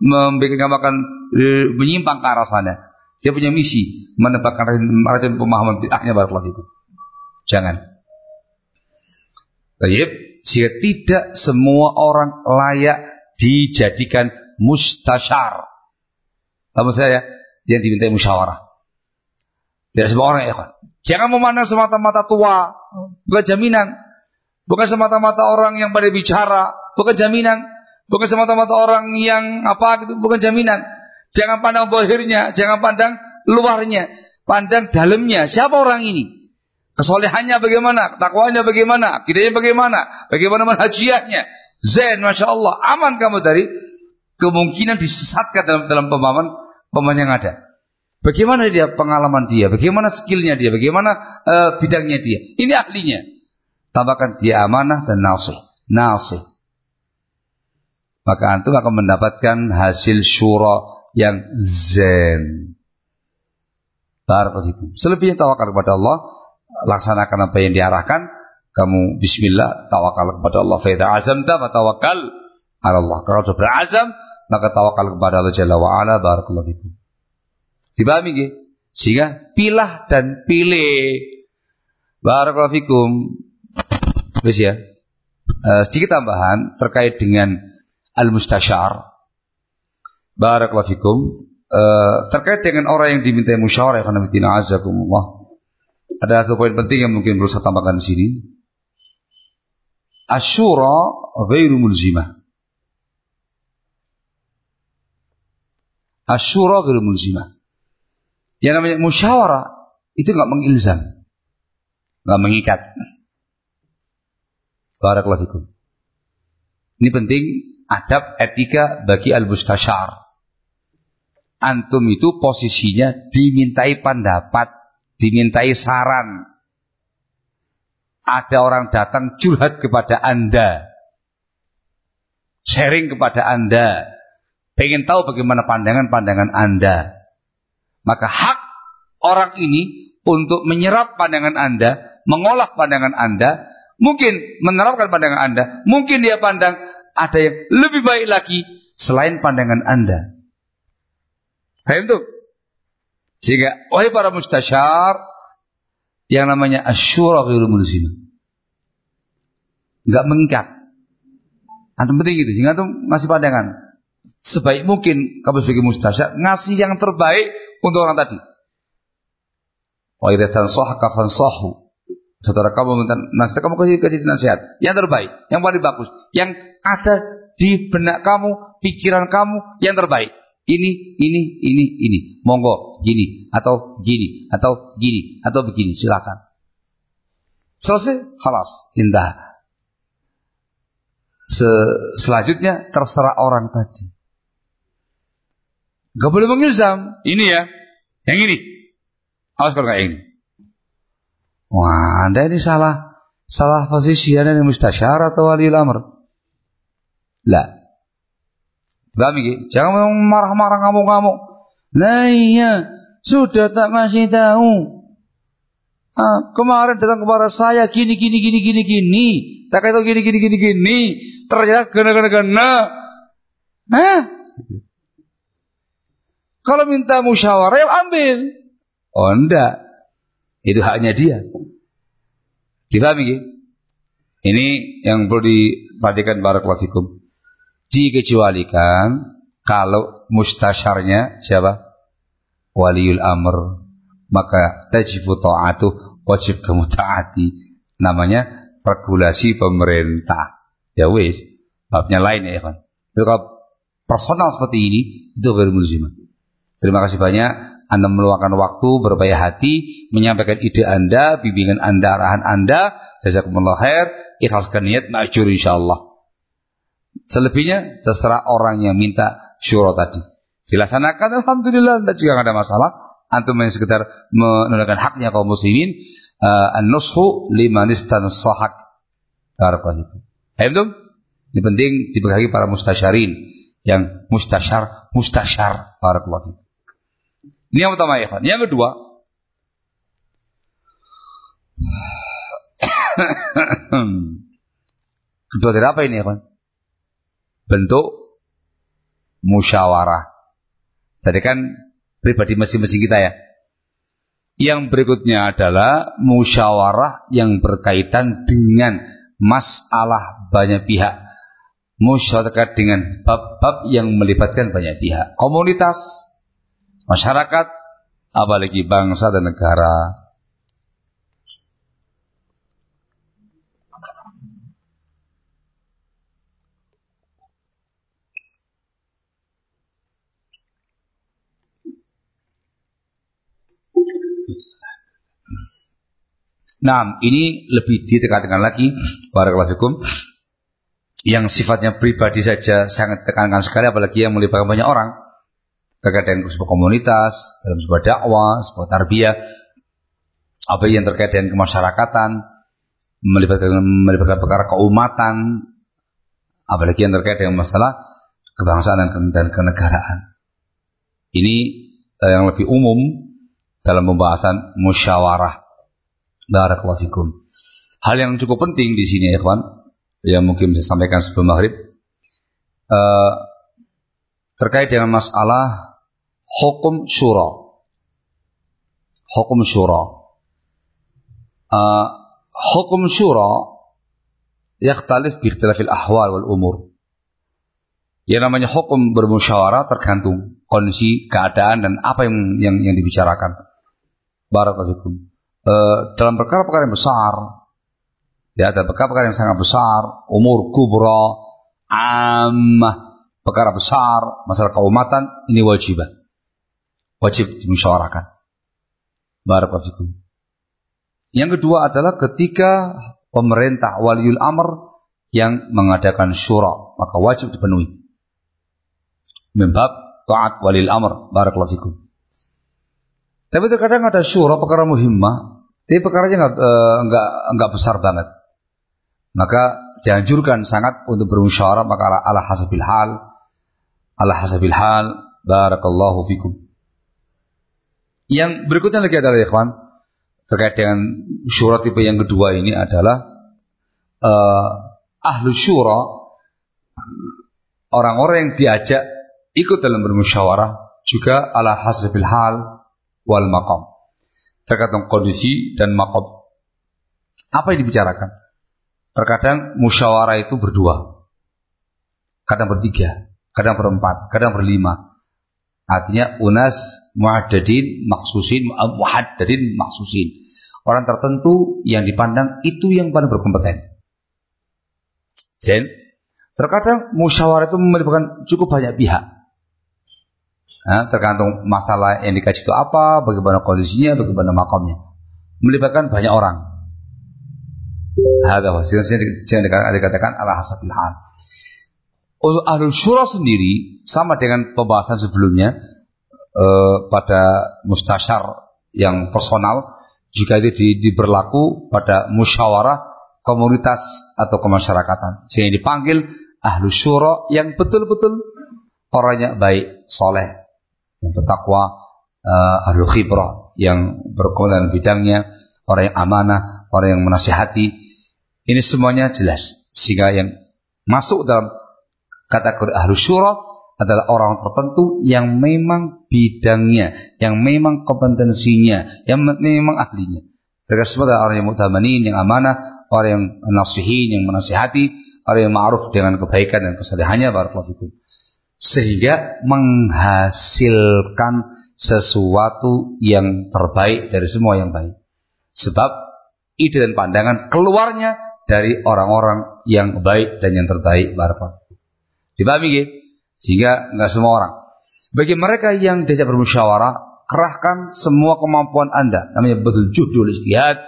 membuat akan e, menyimpang ke arah sana. Dia punya misi menebakkan racun pemahaman bid'ahnya barakallahu itu. Jangan. Baik, jika tidak semua orang layak dijadikan mustasyar. Kamu saya yang diminta musyawarah. Tidak semua orang ya. Jangan memandang semata-mata tua, bukan jaminan. Bukan semata-mata orang yang pada bicara, bukan jaminan. Bukan semata-mata orang yang apa gitu, bukan jaminan. Jangan pandang bohirnya, jangan pandang luarnya, pandang dalamnya. Siapa orang ini? Kesolehannya bagaimana? Takwanya bagaimana? Kidanya bagaimana? Bagaimana manhajiahnya? Zen, Masya Allah. Aman kamu dari kemungkinan disesatkan dalam dalam pemahaman pemain yang ada. Bagaimana dia pengalaman dia, bagaimana skillnya dia, bagaimana uh, bidangnya dia. Ini ahlinya. Tambahkan dia amanah dan nasih. Nasih. Maka antum akan mendapatkan hasil syura yang zen. Barakallahu Selebihnya tawakal kepada Allah, laksanakan apa yang diarahkan. Kamu bismillah tawakal kepada Allah. Fa azamta fatawakal ala Allah. Kalau sudah berazam, maka tawakal kepada Allah Jalla wa ala barakallahu fikum. Dipahami nggih? Sehingga pilah dan pilih. Barakallahu fikum. Wis ya. Uh, sedikit tambahan terkait dengan al-mustashar. Barakallahu fikum. Uh, terkait dengan orang yang diminta musyawarah ya azakumullah. Ada satu poin penting yang mungkin perlu saya tambahkan di sini. Asyura ghairu mulzimah. Asyura ghairu mulzimah. Yang namanya musyawarah itu nggak mengilzam, nggak mengikat. Barakallahu fikum. Ini penting adab etika bagi al-mustashar. Antum itu posisinya dimintai pendapat, dimintai saran. Ada orang datang curhat kepada Anda. Sharing kepada Anda. Pengen tahu bagaimana pandangan-pandangan Anda. Maka hak orang ini untuk menyerap pandangan Anda, mengolah pandangan Anda, mungkin menerapkan pandangan Anda, mungkin dia pandang ada yang lebih baik lagi selain pandangan Anda. Paham tuh? Sehingga wahai para mustasyar yang namanya asyura ghairu mulzimah. Enggak mengikat. Antum penting gitu. Sehingga antum ngasih pandangan. Sebaik mungkin kamu sebagai mustasyar ngasih yang terbaik untuk orang tadi. Wa idza tansahaka fansahu. Saudara kamu minta nasihat, kamu kasih kasih nasihat yang terbaik, yang paling bagus, yang ada di benak kamu, pikiran kamu yang terbaik. Ini, ini, ini, ini. Monggo, gini, atau gini, atau gini, atau begini, silakan. Selesai, halas, indah. Se selanjutnya terserah orang tadi. Gak boleh mengilzam. Ini ya, yang ini. Awas kalau ini. Wah, Anda ini salah salah posisi Anda ini mustasyar atau wali amr. Lah. Paham? Jangan marah-marah kamu-kamu. Nah iya, sudah tak ngasih tahu. Ah, kemarin datang kepada saya gini gini gini gini gini. Tak itu gini gini gini gini. Ternyata gana gana gana. Hah? Kalau minta musyawarah ya ambil. Oh enggak. Itu haknya dia. Dipahami ya? Ini yang perlu diperhatikan barakallahu Dikecualikan kalau mustasyarnya siapa? Waliul amr. Maka tajibu ta'atu wajib kamu taati. Namanya regulasi pemerintah. Ya wis, babnya lain ya kan. Kalau personal seperti ini itu bermulzimah. Terima kasih banyak. Anda meluangkan waktu, berbaik hati, menyampaikan ide Anda, bimbingan Anda, arahan Anda. Jazakumullah khair, ikhlaskan niat, ma'jur insyaAllah. Selebihnya, terserah orang yang minta syuro tadi. Dilaksanakan, Alhamdulillah, tidak juga ada masalah. Antum yang sekedar menunjukkan haknya kaum muslimin. Uh, An-nushu limanistan sahak. Barakallahu itu. Ini penting dibagi para mustasyarin. Yang mustasyar, mustasyar. Barakallahu ini yang pertama ya. Yang kedua, kedua dari apa ini ya Bentuk musyawarah. Tadi kan pribadi masing-masing kita ya. Yang berikutnya adalah musyawarah yang berkaitan dengan masalah banyak pihak. Musyawarah dengan bab-bab yang melibatkan banyak pihak. Komunitas, masyarakat, apalagi bangsa dan negara. Nah, ini lebih ditekankan lagi. Barakallahu yang sifatnya pribadi saja sangat tekankan sekali apalagi yang melibatkan banyak orang. Terkait dengan sebuah komunitas, dalam sebuah dakwah, sebuah tarbiyah, apa yang terkait dengan kemasyarakatan, melibatkan, melibatkan perkara keumatan, apalagi yang terkait dengan masalah kebangsaan dan, dan kenegaraan. Ini eh, yang lebih umum dalam pembahasan musyawarah. Barakallahu fikum. Hal yang cukup penting di sini kawan, yang mungkin bisa sampaikan sebelum maghrib, eh, terkait dengan masalah hukum syura. Hukum syura. Uh, hukum syura yakhtalif bi ikhtilafil ahwal wal umur. Yang namanya hukum bermusyawarah tergantung kondisi, keadaan dan apa yang yang, yang dibicarakan. Barakallahu e, dalam perkara-perkara yang besar, ya ada perkara-perkara yang sangat besar, umur kubra, ammah, perkara besar, masalah keumatan, ini wajib. Wajib dimusyawarahkan. Barakallahu Yang kedua adalah ketika pemerintah waliul amr yang mengadakan syura, maka wajib dipenuhi. Membab taat walil amr. Barakallahu fikum. Tapi terkadang ada syura perkara muhimmah, tapi perkaranya enggak, eh, enggak, enggak besar banget. Maka dianjurkan sangat untuk bermusyawarah maka ala, hasabil hal, ala hasabil hal. Barakallahu fikum. Yang berikutnya lagi adalah ikhwan terkait dengan syura tipe yang kedua ini adalah uh, ahlu syura orang-orang yang diajak ikut dalam bermusyawarah juga ala hasbil hal wal maqam. Tergantung kondisi dan maqam. Apa yang dibicarakan? Terkadang musyawarah itu berdua. Kadang bertiga, kadang berempat, kadang berlima. Artinya unas muhaddadin maksusin, muhaddadin maksusin. Orang tertentu yang dipandang itu yang paling berkompeten. Zen, terkadang musyawarah itu melibatkan cukup banyak pihak. Nah, tergantung masalah yang dikaji itu apa, bagaimana kondisinya, bagaimana makamnya. Melibatkan banyak orang. Ada yang dikatakan ala hasabil hal. Untuk ahlu syura sendiri sama dengan pembahasan sebelumnya eh, pada mustasyar yang personal jika itu di, diberlaku pada musyawarah komunitas atau kemasyarakatan sehingga dipanggil ahlu syura yang betul-betul orangnya baik, soleh, yang bertakwa, uh, ahlu khibrah, yang berkomentar bidangnya, orang yang amanah, orang yang menasihati. Ini semuanya jelas. Sehingga yang masuk dalam kategori ahlu syura adalah orang tertentu yang memang bidangnya, yang memang kompetensinya, yang memang ahlinya. Mereka semua adalah orang yang mutamanin, yang amanah, orang yang nasihin, yang menasihati, orang yang ma'ruf dengan kebaikan dan kesalehannya. Barakallahu sehingga menghasilkan sesuatu yang terbaik dari semua yang baik. Sebab ide dan pandangan keluarnya dari orang-orang yang baik dan yang terbaik barakallahu. Dipahami gitu? Sehingga nggak semua orang. Bagi mereka yang diajak bermusyawarah, kerahkan semua kemampuan Anda. Namanya betul juhdul istihad.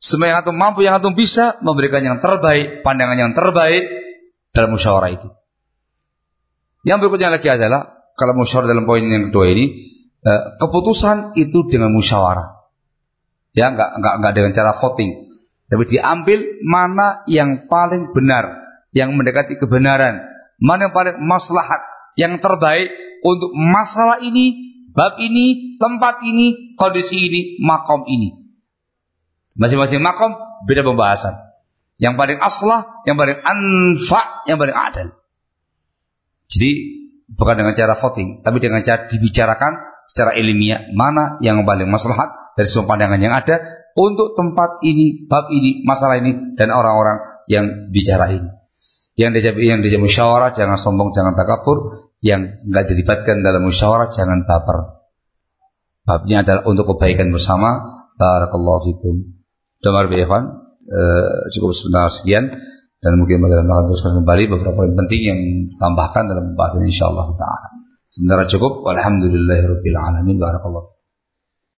Semua yang antum mampu, yang antum bisa memberikan yang terbaik, pandangan yang terbaik dalam musyawarah itu. Yang berikutnya lagi adalah kalau musyawarah dalam poin yang kedua ini eh, keputusan itu dengan musyawarah. Ya, enggak enggak enggak dengan cara voting. Tapi diambil mana yang paling benar, yang mendekati kebenaran, mana yang paling maslahat, yang terbaik untuk masalah ini, bab ini, tempat ini, kondisi ini, makom ini. Masing-masing makom beda pembahasan. Yang paling aslah, yang paling anfa, yang paling adil. Jadi bukan dengan cara voting, tapi dengan cara dibicarakan secara ilmiah mana yang paling maslahat dari semua pandangan yang ada untuk tempat ini, bab ini, masalah ini dan orang-orang yang bicara ini. Yang diajak yang musyawarah jangan sombong, jangan takabur, yang enggak dilibatkan dalam musyawarah jangan baper. Babnya adalah untuk kebaikan bersama. Barakallahu fikum. Damar bi'ifan, eh, cukup sebentar sekian dan mungkin bagaimana akan teruskan kembali beberapa poin penting yang tambahkan dalam pembahasan insyaallah taala. Sebenarnya cukup. Alhamdulillahirabbil alamin. Barakallahu